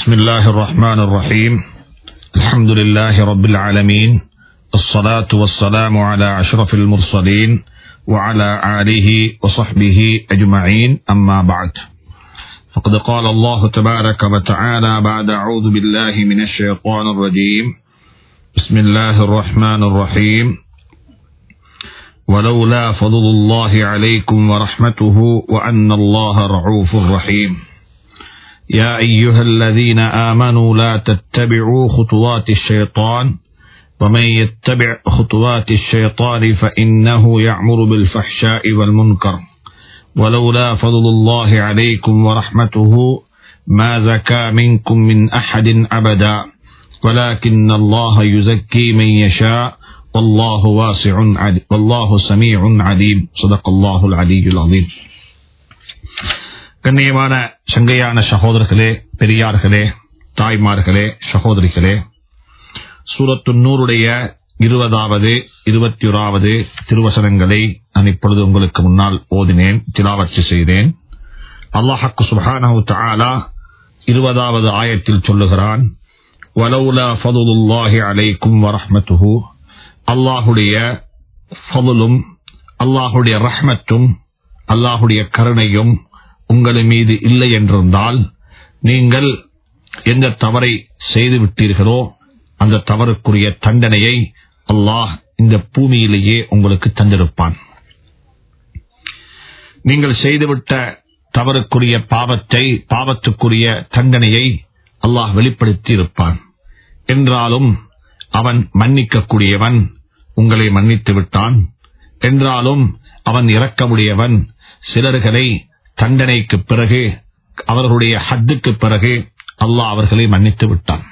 بسم الله الرحمن الرحيم. الحمد لله رب العالمين. الصلاة والسلام على أشرف المرسلين وعلى آله وصحبه أجمعين. أما بعد. فقد قال الله تبارك وتعالى بعد أعوذ بالله من الشيطان الرجيم. بسم الله الرحمن الرحيم. ولولا فضل الله عليكم ورحمته وأن الله رعوف رحيم. يا أيها الذين آمنوا لا تتبعوا خطوات الشيطان ومن يتبع خطوات الشيطان فإنه يعمر بالفحشاء والمنكر. ولولا فضل الله عليكم ورحمته ما زكى منكم من أحد أبدا. ولكن الله يزكي من يشاء. والله واسع عليم والله سميع عليم. صدق الله العلي العظيم. கண்ணியமான சங்கையான சகோதரர்களே பெரியார்களே தாய்மார்களே சகோதரிகளே சூரத்து நூறுடைய இருபதாவது இருபத்தி ஓராவது திருவசனங்களை நான் இப்பொழுது உங்களுக்கு முன்னால் ஓதினேன் திலாவர்ச்சி செய்தேன். அல்லாஹக்கு சுபானு தாலா இருபதாவது ஆயத்தில் சொல்லுகிறான் வலவுல ஃபதுலுல்லாஹி அலைக்கும் வரஹ்மத்துஹு. அல்லாஹுடைய ஃபதுலும் அல்லாஹுடைய ரஹ்மத்தும் அல்லாஹுடைய கருணையும் உங்கள் மீது இல்லை என்றிருந்தால் நீங்கள் எந்த தவறை செய்து விட்டீர்களோ அந்த தவறுக்குரிய தண்டனையை அல்லாஹ் இந்த பூமியிலேயே உங்களுக்கு தந்திருப்பான். நீங்கள் செய்துவிட்ட தவறுக்குரிய பாவத்தை பாவத்துக்குரிய தண்டனையை அல்லாஹ் வெளிப்படுத்தி இருப்பான் என்றாலும் அவன் மன்னிக்கக்கூடியவன் உங்களை மன்னித்து விட்டான் என்றாலும் அவன் இறக்கமுடையவன் சிலர்களை தண்டனைக்கு பிறகு அவர்களுடைய ஹத்துக்கு பிறகு அல்லாஹ் அவர்களை மன்னித்து விட்டான்.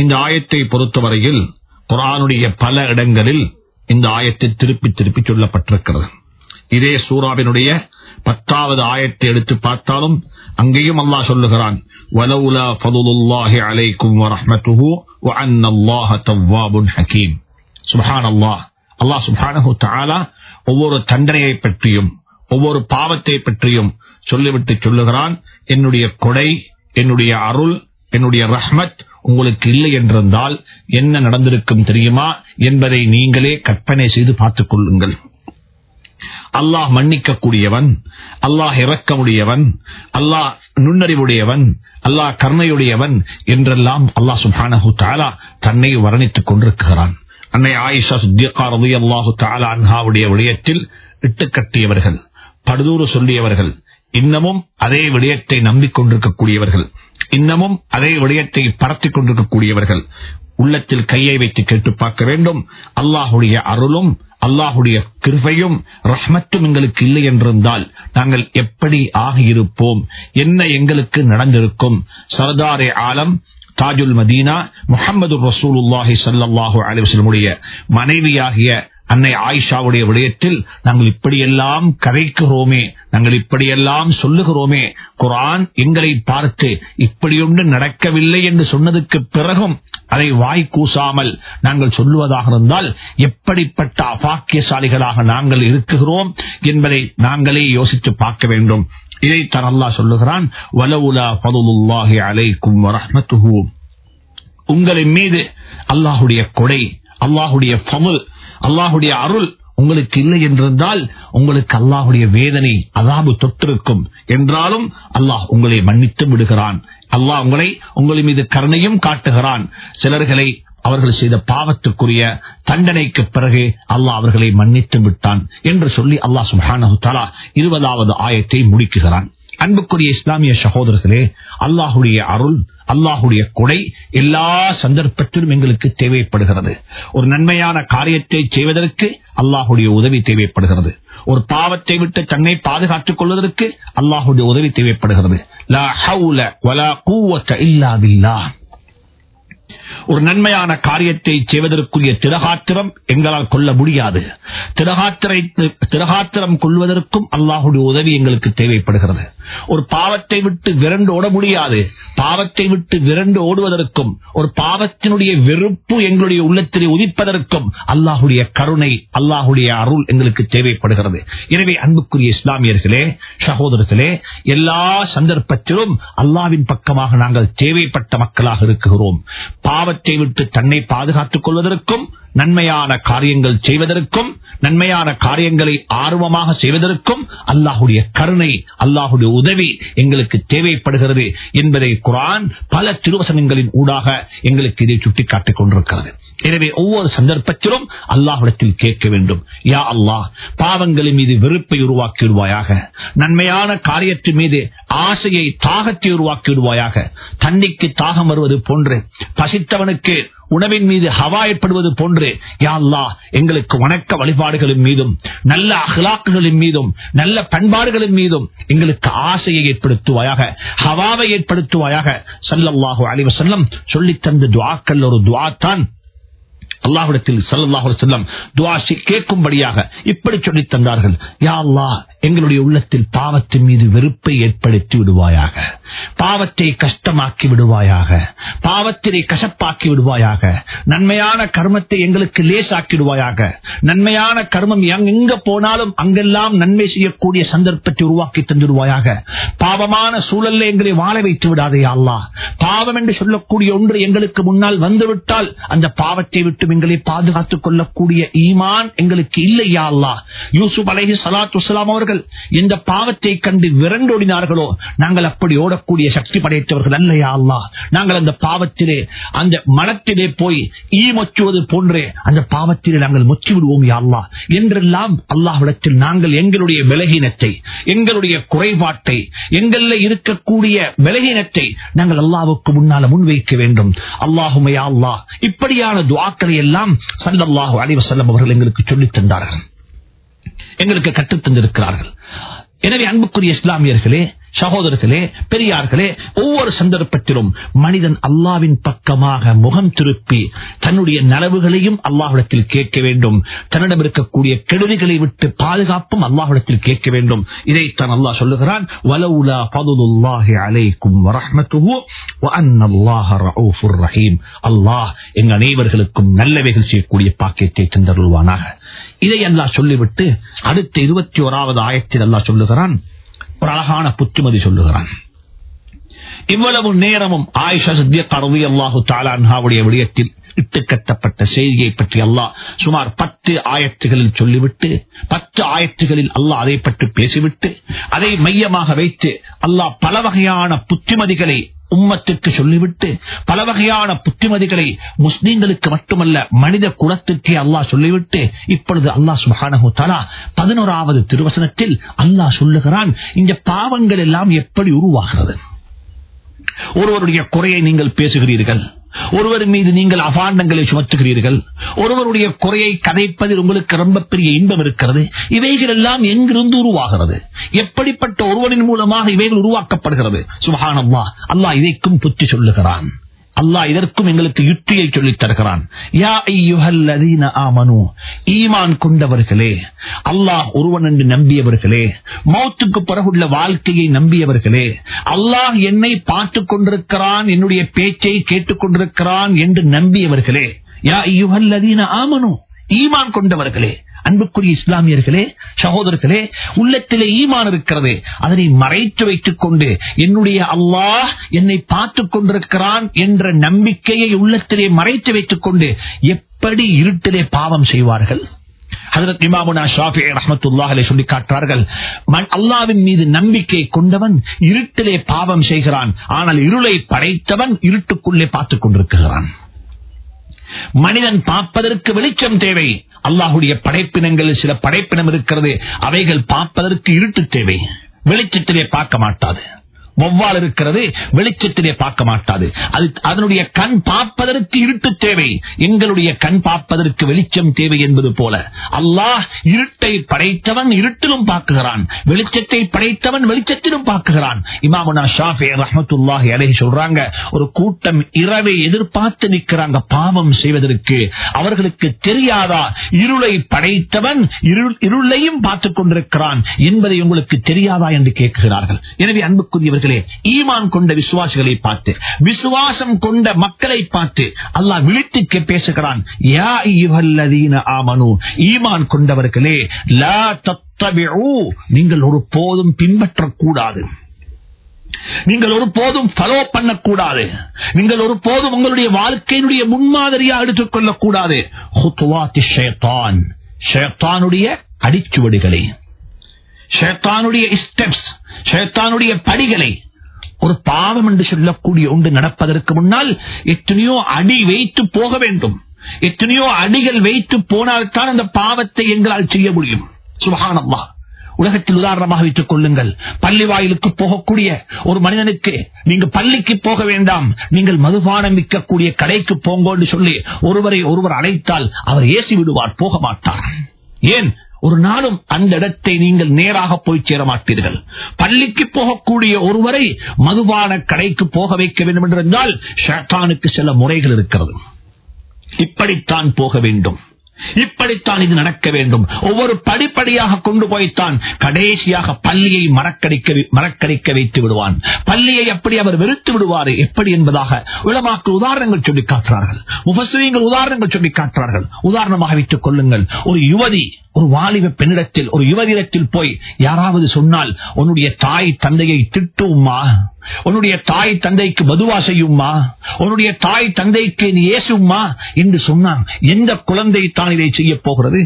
இந்த ஆயத்தை பொறுத்தவரையில் குரானுடைய பல இடங்களில் இந்த ஆயத்தை திருப்பி திருப்பி சொல்லப்பட்டிருக்கிறது. இதே சூறாவினுடைய பத்தாவது ஆயத்தை எடுத்து பார்த்தாலும் அங்கேயும் அல்லாஹ் சொல்லுகிறான் அல்லாஹ் ஒவ்வொரு தண்டனையை பற்றியும் ஒவ்வொரு பாவத்தை பற்றியும் சொல்லிவிட்டு சொல்லுகிறான். என்னுடைய கொடை என்னுடைய அருள் என்னுடைய ரஹ்மத் உங்களுக்கு இல்லை என்றிருந்தால் என்ன நடந்திருக்கும் தெரியுமா என்பதை நீங்களே கற்பனை செய்து பார்த்துக் கொள்ளுங்கள். அல்லாஹ் மன்னிக்கக்கூடியவன் அல்லாஹ் இறக்கமுடையவன் அல்லாஹ் நுண்ணறிவுடையவன் அல்லாஹ் கருணையுடையவன் என்றெல்லாம் அல்லாஹ் சுபானஹு தாலா தன்னை வர்ணித்துக் கொண்டிருக்கிறான். அன்னை ஆயிஷா சுத்தியக்காரதி அல்லாஹு தாலா அன்ஹாவுடைய விடயத்தில் இட்டுக்கட்டியவர்கள் படுதூறு சொல்லியவர்கள் இன்னமும் அதே விடயத்தை நம்பிக்கொண்டிருக்கக்கூடியவர்கள் இன்னமும் அதே விடயத்தை பரத்திக் கொண்டிருக்கக்கூடியவர்கள் உள்ளத்தில் கையை வைத்து கேட்டு பார்க்க வேண்டும். அல்லாஹுடைய அருளும் அல்லாஹுடைய கிருபையும் ரஹ்மத்தும் எங்களுக்கு இல்லை என்றிருந்தால் நாங்கள் எப்படி ஆகியிருப்போம்? என்ன எங்களுக்கு நடந்திருக்கும்? சர்தாரே ஆலம் தாஜுல் மதீனா முகமது ரசூலுல்லாஹி சல்லாஹூ அலிவசலமுடைய மனைவியாகிய அன்னை ஆயிஷாவுடைய விடயத்தில் நாங்கள் இப்படியெல்லாம் கதைக்கிறோமே நாங்கள் இப்படியெல்லாம் சொல்லுகிறோமே குரான் எங்களை பார்த்து இப்படியொன்று நடக்கவில்லை என்று சொன்னதுக்கு பிறகும் அதை வாய் கூசாமல் நாங்கள் சொல்லுவதாக இருந்தால் எப்படிப்பட்ட அபாக்கியசாலிகளாக நாங்கள் இருக்குகிறோம் என்பதை நாங்களே யோசித்து பார்க்க வேண்டும். இதைத்தான் அல்லாஹ் சொல்லுகிறான் வலவுலா பதுலுல்லாஹி அலைக்கும் வரஹ்மத்துஹு. உங்களின் மீது அல்லாஹுடைய கொடை அல்லாஹுடைய பமுல் அல்லாஹுடைய அருள் உங்களுக்கு இல்லை என்றிருந்தால் உங்களுக்கு அல்லாஹுடைய வேதனை அதாபு தொற்றிருக்கும். என்றாலும் அல்லாஹ் உங்களை மன்னித்து விடுகிறான். அல்லாஹ் உங்களை உங்கள் மீது கருணையும் காட்டுகிறான். சிலர்களை அவர்கள் செய்த பாவத்துக்குரிய தண்டனைக்கு பிறகு அல்லாஹ் அவர்களை மன்னித்து விட்டான் என்று சொல்லி அல்லாஹ் சுஹானு தாலா இருபதாவது ஆயத்தை முடிக்குகிறான் அன்புக்குரிய இஸ்லாமிய சகோதரர்களே அல்லாஹுடைய அருள் அல்லாஹுடைய கொடை எல்லா சந்தர்ப்பத்திலும் எங்களுக்கு தேவைப்படுகிறது. ஒரு நன்மையான காரியத்தை செய்வதற்கு அல்லாஹுடைய உதவி தேவைப்படுகிறது. ஒரு பாவத்தை விட்டு தன்னை பாதுகாத்துக் கொள்வதற்கு அல்லாஹுடைய உதவி தேவைப்படுகிறது லா ஹவுல வலா கூவத்த இல்லா பில்லாஹ் ஒரு நன்மையான காரியத்தை செய்வதற்குரிய திரகாத்திரம் எங்களால் கொள்ள முடியாது. திரகாத்திரம் கொள்வதற்கும் அல்லாஹுடைய உதவி எங்களுக்கு தேவைப்படுகிறது. ஒரு பாவத்தை விட்டு விரண்டு ஓட முடியாது. பாவத்தை விட்டு விரண்டு ஓடுவதற்கும் ஒரு பாவத்தினுடைய வெறுப்பு எங்களுடைய உள்ளத்திலே உதிப்பதற்கும் அல்லாஹுடைய கருணை அல்லாஹுடைய அருள் எங்களுக்கு தேவைப்படுகிறது. எனவே அன்புக்குரிய இஸ்லாமியர்களே சகோதரர்களே எல்லா சந்தர்ப்பத்திலும் அல்லாவின் பக்கமாக நாங்கள் தேவைப்பட்ட மக்களாக இருக்கிறோம் பாவத்தை விட்டு தன்னை பாதுகாத்துக் கொள்வதற்கும் நன்மையான காரியங்கள் செய்வதற்கும் நன்மையான காரியங்களை ஆர்வமாக செய்வதற்கும் அல்லாஹுடைய கருணை அல்லாஹுடைய உதவி எங்களுக்கு தேவைப்படுகிறது என்பதை குரான் பல திருவசனங்களின் ஊடாக எங்களுக்கு இதை சுட்டிக்காட்டிக் கொண்டிருக்கிறது. எனவே ஒவ்வொரு சந்தர்ப்பத்திலும் அல்லாஹிடத்தில் கேட்க வேண்டும். யா அல்லாஹ் பாவங்களின் மீது வெறுப்பை உருவாக்கி விடுவாயாக நன்மையான காரியத்தின் மீது ஆசையை தாகத்தை உருவாக்கி விடுவாயாக தண்ணிக்கு தாகம் வருவது போன்று பசித்தவனுக்கு உணவின் மீது ஹவா ஏற்படுவது போன்று யாழ்லா எங்களுக்கு வணக்க வழிபாடுகளின் மீதும் நல்ல அகலாக்குகளின் மீதும் நல்ல பண்பாடுகளின் மீதும் எங்களுக்கு ஆசையை ஏற்படுத்துவாயாக ஹவாவை ஏற்படுத்துவாயாக சல்லல்லாஹு அலிவசல்லம் சொல்லித் தந்த துவாக்கள் ஒரு துவா தான் அல்லாஹிடத்தில் சல்லாஹு செல்லம் துவாசி கேட்கும்படியாக இப்படி சொல்லித் தந்தார்கள். யா அல்லா எங்களுடைய உள்ளத்தில் பாவத்தின் மீது வெறுப்பை ஏற்படுத்தி விடுவாயாக. பாவத்தை கஷ்டமாக்கி விடுவாயாக. பாவத்தினை கசப்பாக்கி விடுவாயாக. நன்மையான கர்மத்தை எங்களுக்கு லேசாக்கி விடுவாயாக. நன்மையான கர்மம் எங்க போனாலும் அங்கெல்லாம் நன்மை செய்யக்கூடிய சந்தர்ப்பத்தை உருவாக்கி தந்துடுவாயாக. பாவமான சூழல்ல எங்களை வாழ வைத்து விடாதே அல்லா பாவம் என்று சொல்லக்கூடிய ஒன்று எங்களுக்கு முன்னால் வந்துவிட்டால் அந்த பாவத்தை விட்டு மட்டும் எங்களை பாதுகாத்துக் கொள்ளக்கூடிய ஈமான் எங்களுக்கு இல்லையா அல்லா யூசுப் அலஹி சலாத்து வலாம் அவர்கள் எந்த பாவத்தை கண்டு விரண்டோடினார்களோ நாங்கள் அப்படி ஓடக்கூடிய சக்தி படைத்தவர்கள் அல்லையா அல்லா நாங்கள் அந்த பாவத்திலே அந்த மனத்திலே போய் ஈ மொச்சுவது போன்றே அந்த பாவத்திலே நாங்கள் மொச்சு விடுவோம் யாழ்லா என்றெல்லாம் அல்லாஹிடத்தில் நாங்கள் எங்களுடைய விலகினத்தை எங்களுடைய குறைபாட்டை எங்களில் இருக்கக்கூடிய விலகினத்தை நாங்கள் அல்லாவுக்கு முன்னால முன்வைக்க வேண்டும். அல்லாஹுமையா அல்லா இப்படியான துவாக்களை எல்லாம் சல்லல்லாஹு அலிவசல்லம் அவர்கள் எங்களுக்கு சொல்லித் தந்தார்கள். எங்களுக்கு கற்றுத் தந்திருக்கிறார்கள். எனவே அன்புக்குரிய இஸ்லாமியர்களே சகோதரர்களே பெரியார்களே ஒவ்வொரு சந்தர்ப்பத்திலும் மனிதன் அல்லாவின் பக்கமாக முகம் திருப்பி தன்னுடைய நலவுகளையும் அல்லாஹிடத்தில் கேட்க வேண்டும். தன்னிடம் இருக்கக்கூடிய கெடுதிகளை விட்டு பாதுகாப்பும் அல்லாஹிடத்தில் கேட்க வேண்டும். இதைத்தான் அல்லாஹ் சொல்லுகிறான் பதுல்லாஹி அலைக்கும் ரஹீம். அல்லாஹ் எங்க அனைவர்களுக்கும் நல்லவைகள் செய்யக்கூடிய பாக்கியத்தை தந்தருள்வானாக. இதை அல்லாஹ் சொல்லிவிட்டு அடுத்த இருபத்தி ஓராவது ஆயத்தில் அல்லாஹ் சொல்லுகிறான் ஒரு அழகான புத்திமதி சொல்லுகிறான். இவ்வளவு நேரமும் ஆயிஷா கருவி அல்லாஹு தாலான்ஹாவுடைய விடயத்தில் இட்டுக்கட்டப்பட்ட செய்தியை பற்றி அல்லாஹ் சுமார் பத்து ஆயத்துகளில் சொல்லிவிட்டு பத்து ஆயத்துகளில் அல்லாஹ் அதை பற்றி பேசிவிட்டு அதை மையமாக வைத்து அல்லாஹ் பல வகையான புத்திமதிகளை உம்மத்துக்கு சொல்லிவிட்டு பல வகையான புத்திமதிகளை முஸ்லீம்களுக்கு மட்டுமல்ல மனித குலத்துக்கே அல்லாஹ் சொல்லிவிட்டு இப்பொழுது அல்லாஹ் சுபானு தலா பதினோராவது திருவசனத்தில் அல்லாஹ் சொல்லுகிறான் இந்த பாவங்கள் எல்லாம் எப்படி உருவாகிறது? ஒருவருடைய குறையை நீங்கள் பேசுகிறீர்கள். ஒருவர் மீது நீங்கள் அபாண்டங்களை சுமத்துகிறீர்கள். ஒருவருடைய குறையை கதைப்பதில் உங்களுக்கு ரொம்ப பெரிய இன்பம் இருக்கிறது. இவைகள் எல்லாம் எங்கிருந்து உருவாகிறது? எப்படிப்பட்ட ஒருவரின் மூலமாக இவைகள் உருவாக்கப்படுகிறது? சுபஹானல்லா அல்லாஹ் இதைக்கும் புத்தி சொல்லுகிறான். அல்லாஹ் இதற்கும் எங்களுக்கு யுக்தியை சொல்லித் தருகிறான். யா ஈமான் கொண்டவர்களே அல்லாஹ் ஒருவன் என்று நம்பியவர்களே மௌத்துக்கு பிறகுள்ள வாழ்க்கையை நம்பியவர்களே அல்லாஹ் என்னை பார்த்துக் கொண்டிருக்கிறான் என்னுடைய பேச்சை கேட்டுக் கொண்டிருக்கிறான் என்று நம்பியவர்களே. யா ஐயுஹல்லதீன ஆமனு ஈமான் கொண்டவர்களே அன்புக்குரிய இஸ்லாமியர்களே சகோதரர்களே உள்ளத்திலே ஈமான் இருக்கிறது. அதனை மறைத்து வைத்துக் கொண்டு என்னுடைய அல்லாஹ் என்னை பார்த்துக் கொண்டிருக்கிறான் என்ற நம்பிக்கையை உள்ளத்திலே மறைத்து வைத்துக் கொண்டு எப்படி இருட்டிலே பாவம் செய்வார்கள்? சொல்லி காட்டுறார்கள் அல்லாவின் மீது நம்பிக்கை கொண்டவன் இருட்டிலே பாவம் செய்கிறான். ஆனால் இருளை படைத்தவன் இருட்டுக்குள்ளே பார்த்துக் கொண்டிருக்கிறான். மனிதன் பார்ப்பதற்கு வெளிச்சம் தேவை. அல்லாஹுடைய படைப்பினங்கள் சில படைப்பினம் இருக்கிறது. அவைகள் பார்ப்பதற்கு இருட்டு தேவை. வெளிச்சத்திலே பார்க்க மாட்டாது. வௌவால் இருக்கிறது வெளிச்சத்திலே பார்க்க மாட்டாது. அது அதனுடைய கண் பார்ப்பதற்கு இருட்டு தேவை. எங்களுடைய கண் பார்ப்பதற்கு வெளிச்சம் தேவை என்பது போல. அல்லாஹ் இருட்டை படைத்தவன் இருட்டிலும் பார்க்குகிறான். வெளிச்சத்தை படைத்தவன் வெளிச்சத்திலும் பார்க்குகிறான். இமாமுனா ஷாஃபே ரஹமத்துல்லாஹி அலஹி சொல்றாங்க ஒரு கூட்டம் இரவை எதிர்பார்த்து நிற்கிறாங்க பாவம் செய்வதற்கு. அவர்களுக்கு தெரியாதா? இருளை படைத்தவன் இருள் இருளையும் பார்த்துக் கொண்டிருக்கிறான். என்பதை உங்களுக்கு தெரியாதா என்று கேட்கிறார்கள். எனவே அன்புக்குரியவர்கள் ஈமான் கொண்ட விசுவாசிகளை பார்த்து விசுவாசம் கொண்ட மக்களை பார்த்து அல்லாஹ் விழித்து பேசுகிறான். யா ஐயுஹல்லதீன ஆமனு ஈமான் கொண்டவர்களே லா தத்தபிஉ நீங்கள் ஒரு போதும் பின்பற்றக்கூடாது. நீங்கள் ஒரு போதும் ஃபாலோ பண்ணக்கூடாது. நீங்கள் ஒரு போதும் உங்களுடைய வாழ்க்கையினுடைய முன்மாதிரியாக எடுத்துக் கொள்ளக்கூடாது. ஷேத்தான். ஷேத்தானுடைய அடிச்சுவடுகளை. ஷேத்தானுடைய ஸ்டெப்ஸ் ஷேத்தானுடைய படிகளை. ஒரு பாவம் என்று சொல்லக்கூடிய ஒன்று நடப்பதற்கு முன்னால் எத்தனையோ அடி வைத்து போக வேண்டும். எத்தனையோ அடிகள் வைத்து போனால்தான் அந்த பாவத்தை எங்களால் செய்ய முடியும். சுபகானம்மா உலகத்தில் உதாரணமாக வைத்துக் கொள்ளுங்கள். பள்ளி வாயிலுக்கு போகக்கூடிய ஒரு மனிதனுக்கு நீங்க பள்ளிக்கு போக வேண்டாம். நீங்கள் மதுபானம் விற்கக்கூடிய கடைக்கு போங்கோன்னு சொல்லி ஒருவரை ஒருவர் அழைத்தால் அவர் ஏசி விடுவார் போக மாட்டார் ஏன்? ஒரு நாளும் அந்த இடத்தை நீங்கள் நேராக போய் சேர மாட்டீர்கள் பள்ளிக்கு போகக்கூடிய ஒருவரை மதுபான கடைக்கு போக வைக்க வேண்டும் என்றிருந்தால் ஷேட்டானுக்கு சில முறைகள் இருக்கிறது. இப்படித்தான் போக வேண்டும். இப்படித்தான் இது நடக்க வேண்டும். ஒவ்வொரு படிப்படியாக கொண்டு போய்த்தான் கடைசியாக பள்ளியை மறக்கடிக்க மறக்கடிக்க வைத்து விடுவான். பள்ளியை எப்படி அவர் வெறுத்து விடுவார்? எப்படி என்பதாக உளமாக்கு உதாரணங்கள் சொல்லி காட்டுறார்கள் முபஸ்ரீங்கள் உதாரணங்கள் சொல்லி காட்டுறார்கள் உதாரணமாக வைத்துக் கொள்ளுங்கள். ஒரு யுவதி ஒரு வாலிப பெண்ணிடத்தில் ஒரு யுவதிடத்தில் போய் யாராவது சொன்னால் உன்னுடைய தாய் தந்தையை திட்டுமா உன்னுடைய தாய் தந்தைக்கு மதுவா செய்யுமா உன்னுடைய தாய் தந்தைக்கு நீ ஏசுமா என்று சொன்னான். எந்த குழந்தை தான் இதை செய்ய போகிறது?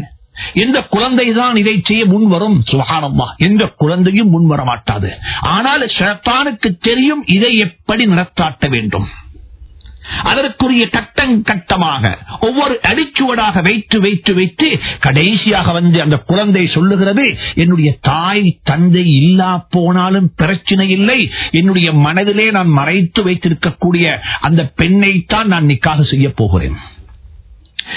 எந்த குழந்தை தான் இதை செய்ய முன்வரும் சுகானம்மா எந்த குழந்தையும் முன்வர மாட்டாது ஆனால் ஷேத்தானுக்கு தெரியும் இதை எப்படி நடத்தாட்ட வேண்டும். அதற்குரிய கட்டம் கட்டமாக ஒவ்வொரு அடிச்சுவடாக வைத்து வைத்து வைத்து கடைசியாக வந்து அந்த குழந்தை சொல்லுகிறது என்னுடைய தாய் தந்தை இல்லா போனாலும் பிரச்சனை இல்லை என்னுடைய மனதிலே நான் மறைத்து வைத்திருக்கக்கூடிய அந்த பெண்ணைத்தான் நான் நிக்காக செய்ய போகிறேன்.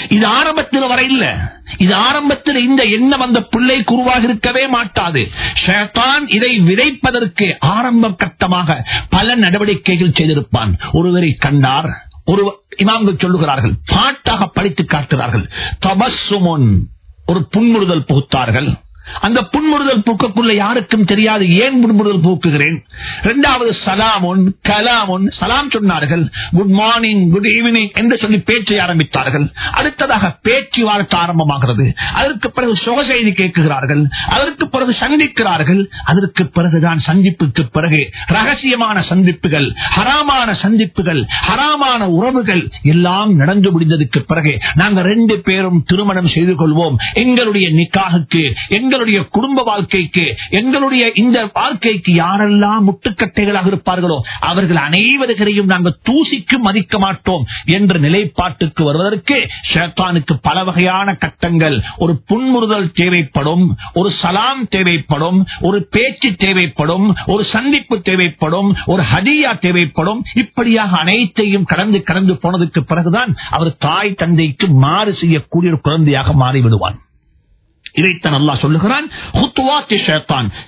இது ஆரம்பத்தில் வர இல்ல. இது ஆரம்பத்தில் இந்த எண்ணம் அந்த பிள்ளை குருவாக இருக்கவே மாட்டாது. ஷேத்தான் இதை விதைப்பதற்கு ஆரம்ப கட்டமாக பல நடவடிக்கைகள் செய்திருப்பான். ஒருவரை கண்டார். ஒரு இமாம்கள் சொல்லுகிறார்கள் பாட்டாக படித்து காட்டுகிறார்கள். தபசுமுன் ஒரு புன்முறுதல் புகுத்தார்கள். அந்த புன்முறுதல் பூக்கக்குள்ள யாருக்கும் தெரியாது. ஏன் புன்முறுதல் பூக்குகிறேன்? இரண்டாவது சலாமுன் கலாமுன் சலாம் சொன்னார்கள் குட் மார்னிங் குட் ஈவினிங் என்று சொல்லி பேச்சை ஆரம்பித்தார்கள். அடுத்ததாக பேச்சு வார்த்தை ஆரம்பமாகிறது. அதற்கு பிறகு சுக செய்தி கேட்கிறார்கள். அதற்கு பிறகு சந்திக்கிறார்கள். அதற்கு பிறகுதான் சந்திப்புக்கு பிறகு ரகசியமான சந்திப்புகள் ஹராமான சந்திப்புகள் ஹராமான உறவுகள் எல்லாம் நடந்து முடிந்ததுக்கு பிறகு நாங்கள் ரெண்டு பேரும் திருமணம் செய்து கொள்வோம். எங்களுடைய நிக்காகுக்கு எங்கள் எங்களுடைய குடும்ப வாழ்க்கைக்கு எங்களுடைய இந்த வாழ்க்கைக்கு யாரெல்லாம் முட்டுக்கட்டைகளாக இருப்பார்களோ அவர்கள் அனைவர்களையும் நாங்கள் தூசிக்கு மதிக்க மாட்டோம் என்ற நிலைப்பாட்டுக்கு வருவதற்கு ஷேத்தானுக்கு பல வகையான கட்டங்கள். ஒரு புன்முறுதல் தேவைப்படும் ஒரு சலாம் தேவைப்படும் ஒரு பேச்சு தேவைப்படும் ஒரு சந்திப்பு தேவைப்படும் ஒரு ஹதியா தேவைப்படும். இப்படியாக அனைத்தையும் கடந்து கடந்து போனதுக்கு பிறகுதான் அவர் தாய் தந்தைக்கு மாறு செய்யக்கூடிய ஒரு குழந்தையாக மாறிவிடுவான். இதைத்தான் அல்லா சொல்லுகிறான்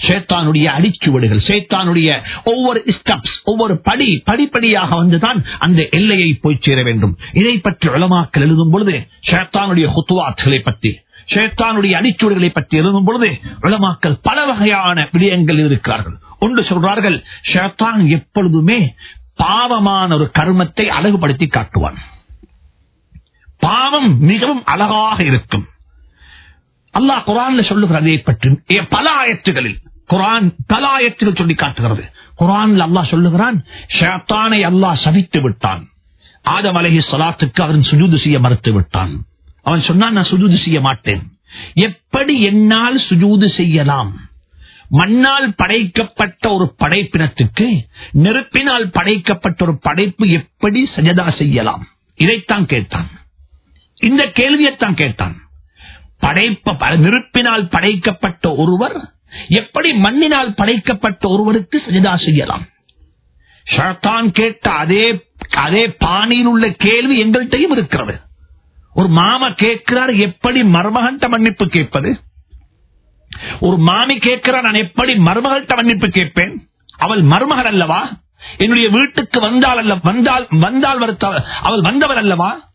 சேத்தானுடைய அடிச்சுவடுகள் சேத்தானுடைய ஒவ்வொரு ஸ்டெப்ஸ் ஒவ்வொரு படி படிப்படியாக வந்துதான் அந்த எல்லையை போய் சேர வேண்டும். இதை பற்றி வளமாக்கல் எழுதும் பொழுது சேத்தானுடைய ஹுத்துவாத்களை பற்றி ஷேத்தானுடைய அடிச்சுவடுகளை பற்றி எழுதும் பொழுது உளமாக்கல் பல வகையான விடயங்கள் இருக்கிறார்கள் ஒன்று சொல்றார்கள் ஷேத்தான் எப்பொழுதுமே பாவமான ஒரு கர்மத்தை அழகுபடுத்தி காட்டுவான். பாவம் மிகவும் அழகாக இருக்கும். அல்லாஹ் குரான்ல சொல்லுகிறதை பற்றி பல ஆயத்துகளில் குரான் பல ஆயத்துகள் சொல்லி காட்டுகிறது. குரான்ல அல்லாஹ் சொல்லுகிறான் ஷேத்தானை அல்லாஹ் சவித்து விட்டான். ஆதம் அலஹி சலாத்துக்கு அவன் சுஜூது செய்ய மறுத்து விட்டான். அவன் சொன்னான் நான் சுஜூது செய்ய மாட்டேன். எப்படி என்னால் சுஜூது செய்யலாம்? மண்ணால் படைக்கப்பட்ட ஒரு படைப்பினத்துக்கு நெருப்பினால் படைக்கப்பட்ட ஒரு படைப்பு எப்படி சஜதா செய்யலாம்? இதைத்தான் கேட்டான். இந்த கேள்வியைத்தான் கேட்டான். படைப்ப நெருப்பினால் படைக்கப்பட்ட ஒருவர் எப்படி மண்ணினால் படைக்கப்பட்ட ஒருவருக்கு சஜிதா செய்யலாம்? ஷத்தான் கேட்ட அதே அதே பாணியில் உள்ள கேள்வி எங்கள்கிட்டையும் இருக்கிறது. ஒரு மாமா கேட்கிறார் எப்படி மருமகன்ட்ட மன்னிப்பு கேட்பது? ஒரு மாமி கேட்கிறார் நான் எப்படி மருமகள்கிட்ட மன்னிப்பு கேட்பேன்? அவள் மருமகள் அல்லவா? என்னுடைய வீட்டுக்கு வந்தால் அல்ல வந்தால் வந்தால் வருத்த- அவள் வந்தவர் அல்லவா?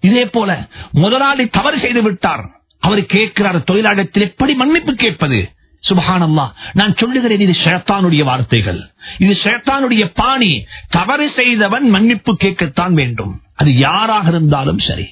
இதே போல முதலாளி தவறு செய்து விட்டார். அவர் கேட்கிறார் தொழிலாளத்தில் எப்படி மன்னிப்பு கேட்பது? சுபஹானல்லா நான் சொல்லுகிறேன் இது ஷேத்தானுடைய வார்த்தைகள். இது ஷேத்தானுடைய பாணி. தவறு செய்தவன் மன்னிப்பு கேட்கத்தான் வேண்டும். அது யாராக இருந்தாலும் சரி.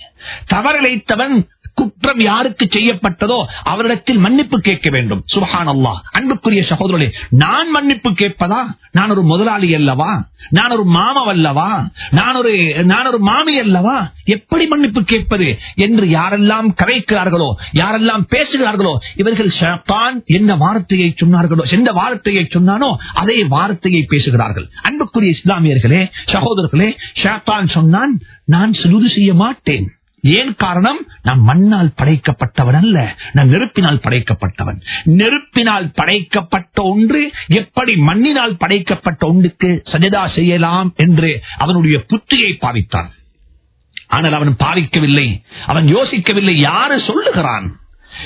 தவறிழைத்தவன் குற்றம் யாருக்கு செய்யப்பட்டதோ அவரிடத்தில் மன்னிப்பு கேட்க வேண்டும். சுபஹான் அல்லா அன்புக்குரிய சகோதரர்களே நான் மன்னிப்பு கேட்பதா? நான் ஒரு முதலாளி அல்லவா? நான் ஒரு மாமவல்லவா நான் ஒரு நான் ஒரு மாமி அல்லவா? எப்படி மன்னிப்பு கேட்பது என்று யாரெல்லாம் கரைக்கிறார்களோ யாரெல்லாம் பேசுகிறார்களோ இவர்கள் என்ன வார்த்தையை சொன்னார்களோ எந்த வார்த்தையை சொன்னானோ அதே வார்த்தையை பேசுகிறார்கள். அன்புக்குரிய இஸ்லாமியர்களே சகோதரர்களே ஷைத்தான் சொன்னான் நான் சுருது செய்ய மாட்டேன். ஏன் காரணம்? நான் மண்ணால் படைக்கப்பட்டவன் அல்ல. நான் நெருப்பினால் படைக்கப்பட்டவன். நெருப்பினால் படைக்கப்பட்ட ஒன்று எப்படி மண்ணினால் படைக்கப்பட்ட ஒன்றுக்கு சஜதா செய்யலாம் என்று அவனுடைய புத்தியை பாவித்தான். ஆனால் அவன் பாவிக்கவில்லை. அவன் யோசிக்கவில்லை. யாரு சொல்லுகிறான்?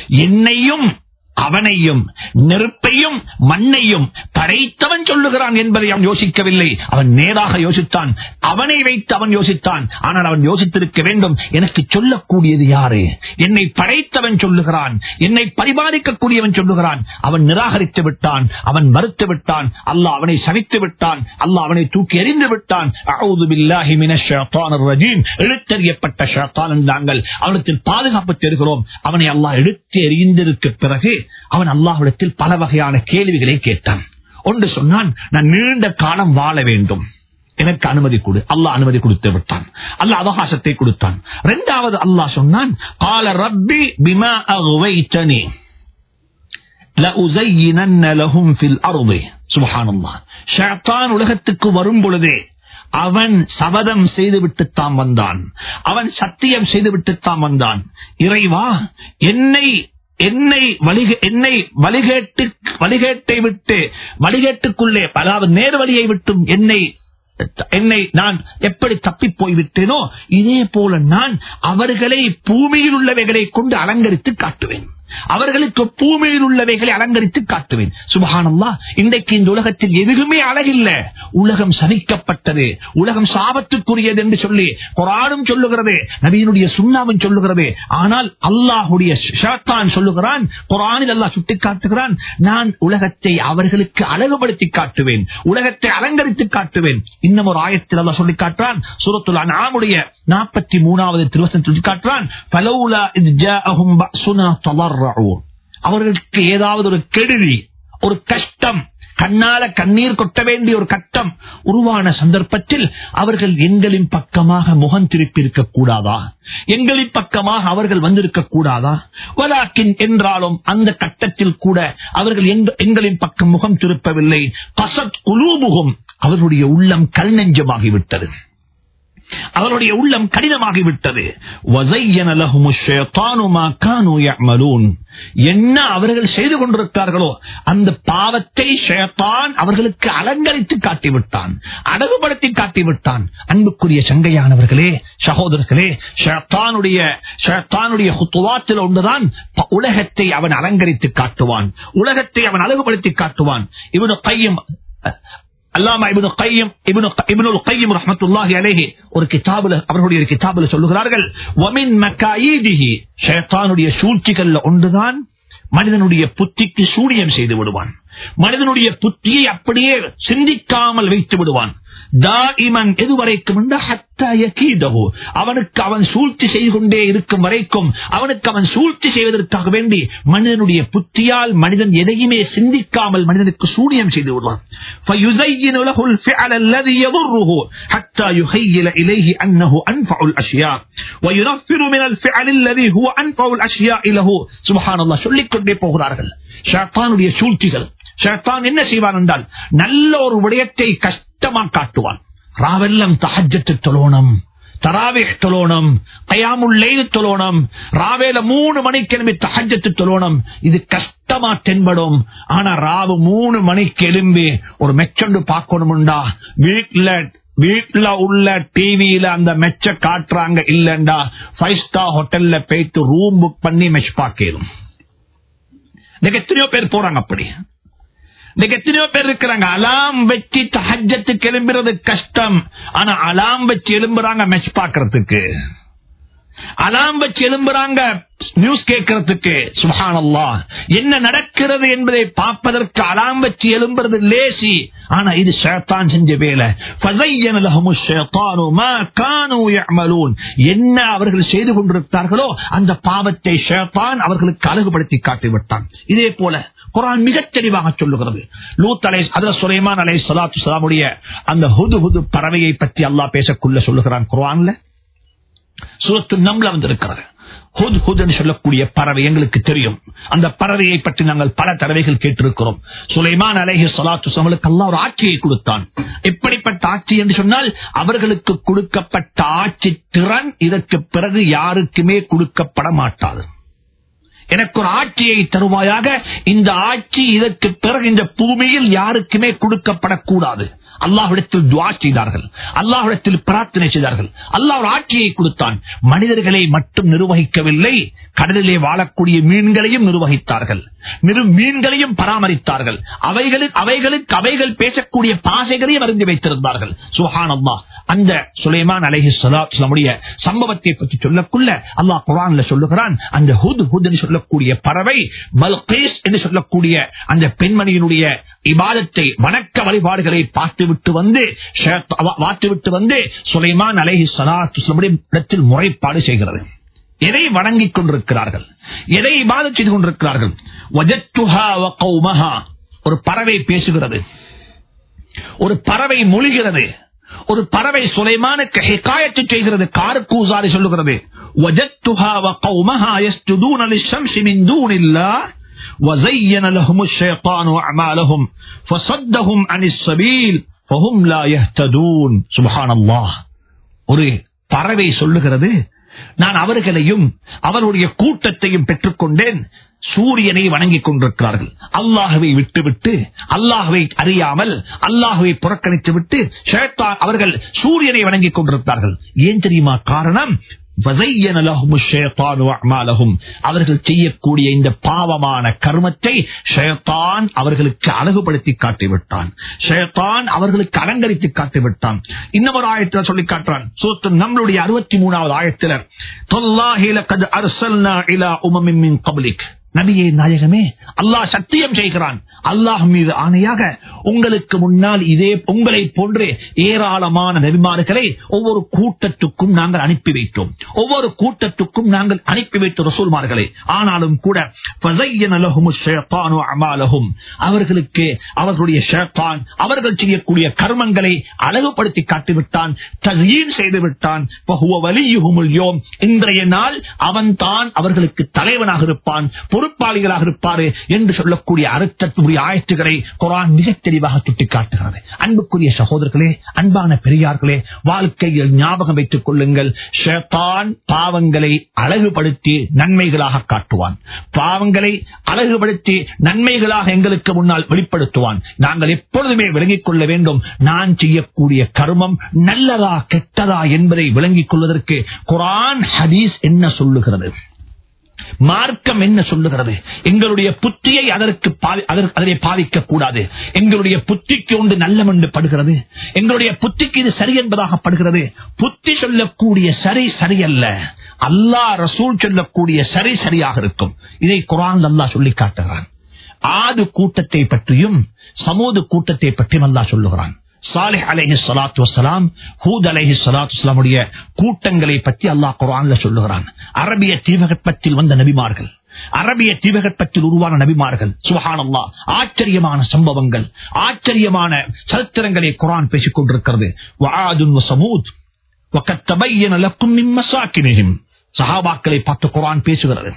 என்னையும் அவனையும் நெருப்பையும் மண்ணையும் படைத்தவன் சொல்லுகிறான் என்பதை அவன் யோசிக்கவில்லை. அவன் நேராக யோசித்தான். அவனை வைத்து அவன் யோசித்தான். ஆனால் அவன் யோசித்திருக்க வேண்டும் எனக்கு சொல்லக்கூடியது யாரு? என்னை படைத்தவன் சொல்லுகிறான். என்னை பரிபாலிக்கக்கூடியவன் சொல்லுகிறான். அவன் நிராகரித்து விட்டான். அவன் மறுத்து விட்டான். அல்லாஹ் அவனை சமைத்து விட்டான். அல்ல அவனை தூக்கி எறிந்து விட்டான். எழுத்தறியப்பட்ட நாங்கள். அவனத்தில் பாதுகாப்பு தருகிறோம். அவனை அல்லாஹ் எடுத்து எறிந்திருக்க பிறகு அவன் அல்லாஹுடத்தில் பல வகையான கேள்விகளை கேட்டான். ஒன்று சொன்னான் நான் நீண்ட காலம் வாழ வேண்டும். எனக்கு அனுமதி கொடு. அல்லா அனுமதி கொடுத்து விட்டான். அல்ல அவகாசத்தை கொடுத்தான். இரண்டாவது அல்லாஹ் சொன்னான் கால உலகத்துக்கு வரும் பொழுதே அவன் சபதம் செய்துவிட்டுத்தான் வந்தான். அவன் சத்தியம் செய்துவிட்டுத்தான் வந்தான். இறைவா என்னை என்னை வழிக- என்னை வழிகேட்டு வழிகேட்டை விட்டு வழிகேட்டுக்குள்ளே அதாவது நேர் வழியை விட்டும் என்னை என்னை நான் எப்படி தப்பி போய்விட்டேனோ இதே போல நான் அவர்களை பூமியில் உள்ளவைகளை கொண்டு அலங்கரித்து காட்டுவேன். அவர்களுக்கு பூமியில் உள்ளவைகளை அலங்கரித்து காட்டுவேன். சுபஹானல்லா இன்றைக்கு இந்த உலகத்தில் எதுவுமே அழகில்ல. உலகம் சனிக்கப்பட்டது உலகம் சாபத்துக்குரியது என்று சொல்லி குரானும் சொல்லுகிறது நபியினுடைய சுண்ணாவும் சொல்லுகிறது. ஆனால் அல்லாஹுடைய ஷாத்தான் சொல்லுகிறான் குரானில் அல்லாஹ் சுட்டி காட்டுகிறான் நான் உலகத்தை அவர்களுக்கு அழகுபடுத்தி காட்டுவேன் உலகத்தை அலங்கரித்து காட்டுவேன். இன்னும் ஒரு ஆயத்தில் அல்லாஹ் சொல்லி காட்டுறான் சுரத்துல்லா அன்ஆமுடைய நாற்பத்தி மூணாவது திருவசனத்தில் காட்டுறான் அவர்களுக்கு ஏதாவது ஒரு கெடுதி ஒரு கஷ்டம் கண்ணால கண்ணீர் கொட்ட வேண்டிய ஒரு கட்டம் உருவான சந்தர்ப்பத்தில் அவர்கள் எங்களின் பக்கமாக முகம் திருப்பியிருக்க கூடாதா? எங்களின் பக்கமாக அவர்கள் வந்திருக்க கூடாதா? வலாக்கின் என்றாலும் அந்த கட்டத்தில் கூட அவர்கள் எங்களின் பக்கம் முகம் திருப்பவில்லை. பசத் குழு முகம் அவர்களுடைய உள்ளம் கல் நெஞ்சமாகிவிட்டது அவருடைய உள்ளம் கடினமாகிவிட்டது. என்ன அவர்கள் செய்து கொண்டிருக்கிறார்களோ அந்த பாவத்தை ஷேத்தான் அவர்களுக்கு அலங்கரித்து காட்டிவிட்டான் அழகுபடுத்தி காட்டிவிட்டான். அன்புக்குரிய சங்கையானவர்களே சகோதரர்களே ஷேத்தானுடைய ஷேத்தானுடைய ஒன்றுதான் உலகத்தை அவன் அலங்கரித்து காட்டுவான். உலகத்தை அவன் அழகுபடுத்தி காட்டுவான். இவனு கையும் அல்லாமா இபுனு கையம் இபுனு இபுனுல் கையம் ரஹமத்துல்லாஹி அலேஹி ஒரு கிதாபுல அவர்களுடைய ஒரு கிதாபுல சொல்லுகிறார்கள் வமின் மக்காயிதிஹி. ஷைத்தானுடைய சூழ்ச்சிகள்ல ஒன்றுதான் மனிதனுடைய புத்திக்கு சூனியம் செய்து விடுவான். மனிதனுடைய புத்தியை அப்படியே சிந்திக்காமல் வைத்து விடுவான். தாயிமன் எது வரைக்கும் அவனுக்கு அவன் சூழ்ச்சி செய்து கொண்டே இருக்கும் வரைக்கும் அவனுக்கு அவன் சூழ்ச்சி செய்வதற்காக வேண்டி மனிதனுடைய புத்தியால் மனிதன் எதையுமே சிந்திக்காமல் மனிதனுக்கு சூனியம் செய்து விடுவான் சொல்லிக்கொண்டே போகிறார்கள் சூழ்ச்சிகள் ஷைத்தான் என்ன செய்வான் என்றால் நல்ல ஒரு விடயத்தை கஷ்டமா காட்டுவான். ராவெல்லாம் தஹஜத்து தொழணும் தராவேஷ் தொழணும் கயாமுல்லைது தொழோனம் ராவேல மூணு மணிக்கு எழும்பி தஹஜத்து தொழோனம் இது கஷ்டமா தென்படும். ஆனா ராவு மூணு மணிக்கு எலும்பி ஒரு மெச்சொண்டு பார்க்கணும்டா வீட்டுல வீட்டுல உள்ள டிவியில அந்த மெச்ச காட்டுறாங்க இல்லண்டா? ஃபைவ் ஸ்டார் ஹோட்டல்ல போயிட்டு ரூம் புக் பண்ணி மெச் பார்க்கணும் எத்தனையோ பேர் போறாங்க அப்படி. இன்னைக்கு எத்தனையோ பேர் இருக்கிறாங்க. அலாம் வச்சு தஹஜத்து எழும்புறது கஷ்டம். ஆனா அலாம் வச்சு எழும்புறாங்க மெச் பாக்குறதுக்கு அலாம் வச்சு எழும்புறாங்க நியூஸ் கேட்கறதுக்கு. சுஹானல்லா என்ன நடக்கிறது என்பதை பார்ப்பதற்கு அலாம் வச்சு எழும்புறது லேசி. ஆனா இது ஷேத்தான் செஞ்ச வேலை. என்ன அவர்கள் செய்து கொண்டிருக்கிறார்களோ அந்த பாவத்தை ஷேத்தான் அவர்களுக்கு அழகுபடுத்தி காட்டி விட்டான் இதே போல குரான் மிகத் தெளிவாக சொல்லுகிறது. லூத் அலை அதுல சுலைமான் அலை சலாத்து சலாமுடைய அந்த ஹுது ஹுது பறவையை பற்றி அல்லாஹ் பேசக்குள்ள சொல்லுகிறான் குரான்ல சூரத்து நம்ல வந்திருக்கிறது. ஹுத் ஹுத் சொல்லக்கூடிய பறவை எங்களுக்கு தெரியும். அந்த பறவையை பற்றி நாங்கள் பல தடவைகள் கேட்டிருக்கிறோம். சுலைமான் அலேஹி சலாத்து சமலுக்கு அல்லா ஒரு ஆட்சியை கொடுத்தான். எப்படிப்பட்ட ஆட்சி என்று சொன்னால் அவர்களுக்கு கொடுக்கப்பட்ட ஆட்சி திறன் இதற்கு பிறகு யாருக்குமே கொடுக்கப்பட மாட்டாது. எனக்கு ஒரு ஆட்சியை தருவாயாக. இந்த ஆட்சி இதற்கு பிறகு இந்த பூமியில் யாருக்குமே கொடுக்கப்படக்கூடாது. அல்லாஹிடத்தில் துவா செய்தார்கள். அல்லாஹிடத்தில் பிரார்த்தனை செய்தார்கள். அல்லாஹ் ஒரு ஆட்சியை கொடுத்தான். மனிதர்களை மட்டும் நிர்வகிக்கவில்லை கடலிலே வாழக்கூடிய மீன்களையும் நிர்வகித்தார்கள். நிரு- மீன்களையும் பராமரித்தார்கள். அவைகளுக்கு அவைகளுக்கு அவைகள் பேசக்கூடிய பாசைகளையும் அறிந்து வைத்திருந்தார்கள். சுஹான் அல்லாஹ் அந்த சுலைமான் அலஹி சலாமுடைய சம்பவத்தை பற்றி சொல்லக்குள்ள அல்லாஹ் குரான்ல சொல்லுகிறான் அந்த ஹுத் ஹுத் என்று சொல்லக்கூடிய பறவை பல்கேஸ் என்று சொல்லக்கூடிய அந்த பெண்மணியினுடைய இபாதத்தை வணக்க வழிபாடுகளை பார்த்து பார்த்துவிட்டு வந்து ஷேத்- வா- பார்த்துவிட்டு வந்து சுலைமான் அலைஹி ஸலாத்து நம்முடைய இடத்தில் முறைப்பாடு செய்கிறது எதை வணங்கிக் கொண்டிருக்கிறார்கள் எதை இபாதத் செய்து கொண்டிருக்கிறார்கள் வஜத்துஹா வ கௌமஹா. ஒரு பறவை பேசுகிறது ஒரு பறவை மொழிகிறது ஒரு பறவை சுலைமானுக்கு ஹிகாயத்து செய்கிறது காரக்கூசாரி சொல்லுகிறது وجدتها وقومها يسجدون للشمس من دون الله وزين لهم الشيطان أعمالهم فصدهم عن السبيل ஒரு பறவை சொல்லுகிறது நான் அவர்களையும் அவருடைய கூட்டத்தையும் பெற்றுக்கொண்டேன். சூரியனை வணங்கிக் கொண்டிருக்கிறார்கள். அல்லாகவே விட்டுவிட்டு அல்லாகவே அறியாமல் அல்லாகவே புறக்கணித்து விட்டு அவர்கள் சூரியனை வணங்கிக் கொண்டிருக்கிறார்கள். ஏன் தெரியுமா காரணம்? அவர்கள் செய்யக்கூடிய இந்த பாவமான கர்மத்தை ஷேத்தான் அவர்களுக்கு அழகுபடுத்தி காட்டிவிட்டான். ஷேத்தான் அவர்களுக்கு அலங்கரித்து காட்டிவிட்டான். இன்னும் ஒரு ஆயத்தில் சொல்லி காட்டுறான். சூத்து நம்மளுடைய அறுபத்தி மூணாவது ஆயத்திலர் தொல்லாஹி லக்கத் இலா உமமின் நபியே நாயகமே அல்லாஹ் சத்தியம் செய்கிறான். அல்லாஹ் மீது ஆணையாக உங்களுக்கு முன்னால் இதே உங்களை போன்றே ஏராளமான நபிமார்களை ஒவ்வொரு கூட்டத்துக்கும் நாங்கள் அனுப்பி வைத்தோம். ஒவ்வொரு கூட்டத்துக்கும் நாங்கள் அனுப்பி வைத்த ரசூல்மார்களை ஆனாலும் கூட ஃபஸையன அவர்களுக்கு அவர்களுடைய ஷேப்பான் அவர்கள் செய்யக்கூடிய கர்மங்களை அழகுபடுத்தி காட்டிவிட்டான் தஸ்யீன் செய்து விட்டான். இன்றைய நாள் அவன் தான் அவர்களுக்கு தலைவனாக இருப்பான் பொறுப்பாளிகளாக இருப்பாரு என்று சொல்லக்கூடிய அர்த்தத்துடைய ஆயத்துக்களை குரான் மிக தெளிவாக சுட்டிக்காட்டுகிறது. அன்புக்குரிய சகோதரர்களே அன்பான பெரியார்களே வாழ்க்கையில் ஞாபகம் வைத்துக் கொள்ளுங்கள். ஷேத்தான் பாவங்களை அழகுபடுத்தி நன்மைகளாக காட்டுவான். பாவங்களை அழகுபடுத்தி நன்மைகளாக எங்களுக்கு முன்னால் வெளிப்படுத்துவான். நாங்கள் எப்பொழுதுமே விளங்கிக் கொள்ள வேண்டும். நான் செய்யக்கூடிய கர்மம் நல்லதா கெட்டதா என்பதை விளங்கிக் கொள்வதற்கு குரான் ஹதீஸ் என்ன சொல்லுகிறது? மார்க்கம் என்ன சொல்லுகிறது? எங்களுடைய புத்தியை அதற்கு அதனை பாதிக்க கூடாது எங்களுடைய புத்திக்கு ஒன்று நல்லம் என்று படுகிறது. எங்களுடைய புத்திக்கு இது சரி என்பதாக படுகிறது. புத்தி சொல்லக்கூடிய சரி சரியல்ல. அல்லாஹ் ரசூல் சொல்லக்கூடிய சரி சரியாக இருக்கும். இதை குரான் அல்லாஹ் சொல்லி காட்டுகிறான் ஆது கூட்டத்தை பற்றியும் சமூது கூட்டத்தை பற்றியும் அல்லாஹ் சொல்லுகிறான். சாலிஹ் அலஹி சலாத்து வசலாம் ஹூத் அலஹி சலாத்து வலாமுடைய கூட்டங்களை பற்றி அல்லாஹ் குரான்ல சொல்லுகிறான். அரபிய தீபகற்பத்தில் வந்த நபிமார்கள் அரபிய தீபகற்பத்தில் உருவான நபிமார்கள் சுஹானல்லா ஆச்சரியமான சம்பவங்கள் ஆச்சரியமான சரித்திரங்களை குரான் பேசிக் கொண்டிருக்கிறது. சஹாபாக்களை பார்த்து குரான் பேசுகிறது.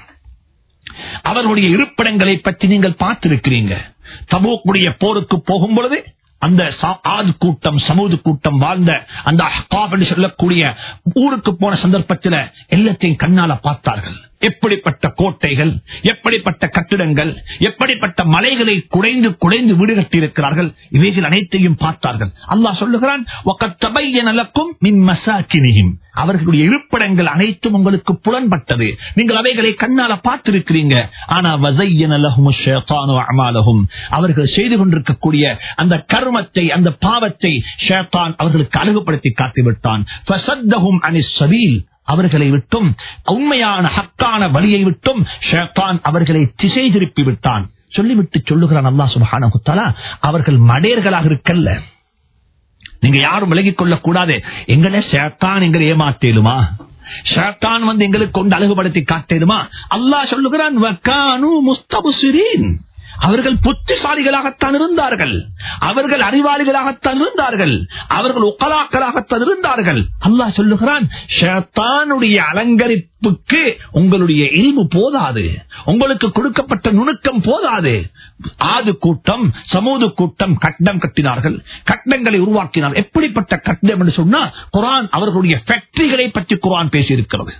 அவர்களுடைய இருப்பிடங்களை பற்றி நீங்கள் பார்த்திருக்கிறீங்க. தபூக்குடைய போருக்கு போகும் பொழுது அந்த ஆது கூட்டம் சமூது கூட்டம் வாழ்ந்த அந்த சொல்லக்கூடிய ஊருக்கு போன சந்தர்ப்பத்தில் எல்லாத்தையும் கண்ணால பார்த்தார்கள். எப்படிப்பட்ட கோட்டைகள் எப்படிப்பட்ட கட்டிடங்கள் எப்படிப்பட்ட மலைகளை குடைந்து குடைந்து வீடு கட்டியிருக்கிறார்கள் இவைகள் அனைத்தையும் பார்த்தார்கள். அல்லாஹ் சொல்லுகிறான் அவர்களுடைய இருப்பிடங்கள் அனைத்தும் உங்களுக்கு புலன்பட்டது. நீங்கள் அவைகளை கண்ணால பார்த்திருக்கிறீங்க. ஆனா வஸையன அவர்கள் செய்து கொண்டிருக்கக்கூடிய அந்த கர்மத்தை அந்த பாவத்தை ஷேத்தான் அவர்களுக்கு அழகுபடுத்தி காட்டிவிட்டான். அவர்களை விட்டும் உண்மையான ஹக்கான வழியை விட்டும் ஷேத்தான் அவர்களை திசை திருப்பி விட்டான். சொல்லிவிட்டு சொல்லுகிறான் அல்லா சுபஹான குத்தாலா அவர்கள் மடையர்களாக இருக்கல்ல. நீங்க யாரும் விலகிக் கொள்ளக் கூடாது எங்களை ஷேத்தான் எங்களை ஏமாத்தேலுமா? ஷேத்தான் வந்து எங்களுக்கு கொண்டு அழகுபடுத்தி காட்டேலுமா? அல்லாஹ் சொல்லுகிறான் வக்கானு முஸ்தபுசிரீன். அவர்கள் புத்திசாலிகளாகத்தான் இருந்தார்கள். அவர்கள் அறிவாளிகளாகத்தான் இருந்தார்கள். அவர்கள் உக்கலாக்களாகத்தான் இருந்தார்கள். அல்லாஹ் சொல்லுகிறான் அலங்கரிப்புக்கு உங்களுடைய இழிவு போதாது. உங்களுக்கு கொடுக்கப்பட்ட நுணுக்கம் போதாது. ஆது கூட்டம் சமூக கூட்டம் கட்டம் கட்டினார்கள். கட்டங்களை உருவாக்கினார் எப்படிப்பட்ட கட்டம் என்று சொன்னா குரான் அவர்களுடைய ஃபேக்டரிகளை பற்றி குரான் பேசியிருக்கிறது.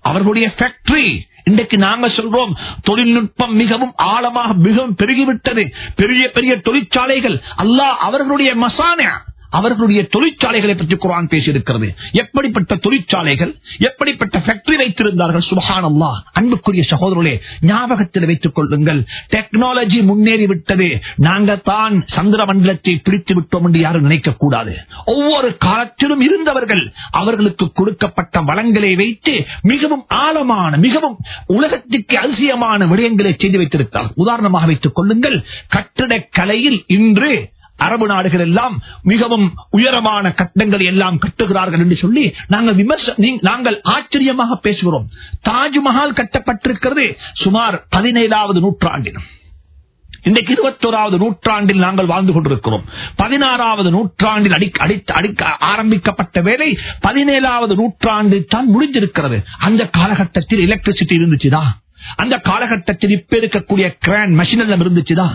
அவர்களுடைய ஃபேக்டரி இன்றைக்கு நாங்க சொல்றோம் தொழில்நுட்பம் மிகவும் ஆழமாக மிகவும் பெருகிவிட்டது. பெரிய பெரிய தொழிற்சாலைகள் அல்லாஹ் அவர்களுடைய மசானா அவர்களுடைய தொழிற்சாலைகளை பற்றி குரான் பேசியிருக்கிறது. எப்படிப்பட்ட தொழிற்சாலைகள் எப்படிப்பட்ட ஃபேக்டரி வைத்திருந்தார்கள்? சுபகானம்மா அன்புக்குரிய சகோதரர்களே ஞாபகத்தில் வைத்துக் கொள்ளுங்கள். டெக்னாலஜி முன்னேறிவிட்டது நாங்க தான் சந்திர மண்டலத்தை பிடித்து விட்டோம் என்று யாரும் நினைக்க கூடாது. ஒவ்வொரு காலத்திலும் இருந்தவர்கள் அவர்களுக்கு கொடுக்கப்பட்ட வளங்களை வைத்து மிகவும் ஆழமான மிகவும் உலகத்திற்கு அதிசயமான விடயங்களை செய்து வைத்திருக்கிறார் உதாரணமாக வைத்துக் கொள்ளுங்கள். கட்டிடக் கலையில் இன்று அரபு நாடுகள் எல்லாம் மிகவும் உயரமான கட்டங்கள் எல்லாம் கட்டுகிறார்கள் என்று சொல்லி நாங்கள் விமர்ச நாங்கள் ஆச்சரியமாக பேசுகிறோம். தாஜ்மஹால் கட்டப்பட்டிருக்கிறது சுமார் பதினேழாவது நூற்றாண்டில். இன்றைக்கு இருபத்தோராவது நூற்றாண்டில் நாங்கள் வாழ்ந்து கொண்டிருக்கிறோம். பதினாறாவது நூற்றாண்டில் அடிக்க ஆரம்பிக்கப்பட்ட வேலை பதினேழாவது நூற்றாண்டில் தான் முடிஞ்சிருக்கிறது அந்த காலகட்டத்தில் எலக்ட்ரிசிட்டி இருந்துச்சுதான் அந்த காலகட்டத்தில் இப்ப இருக்கக்கூடிய கிராண்ட் மெஷின் எல்லாம் இருந்துச்சுதா?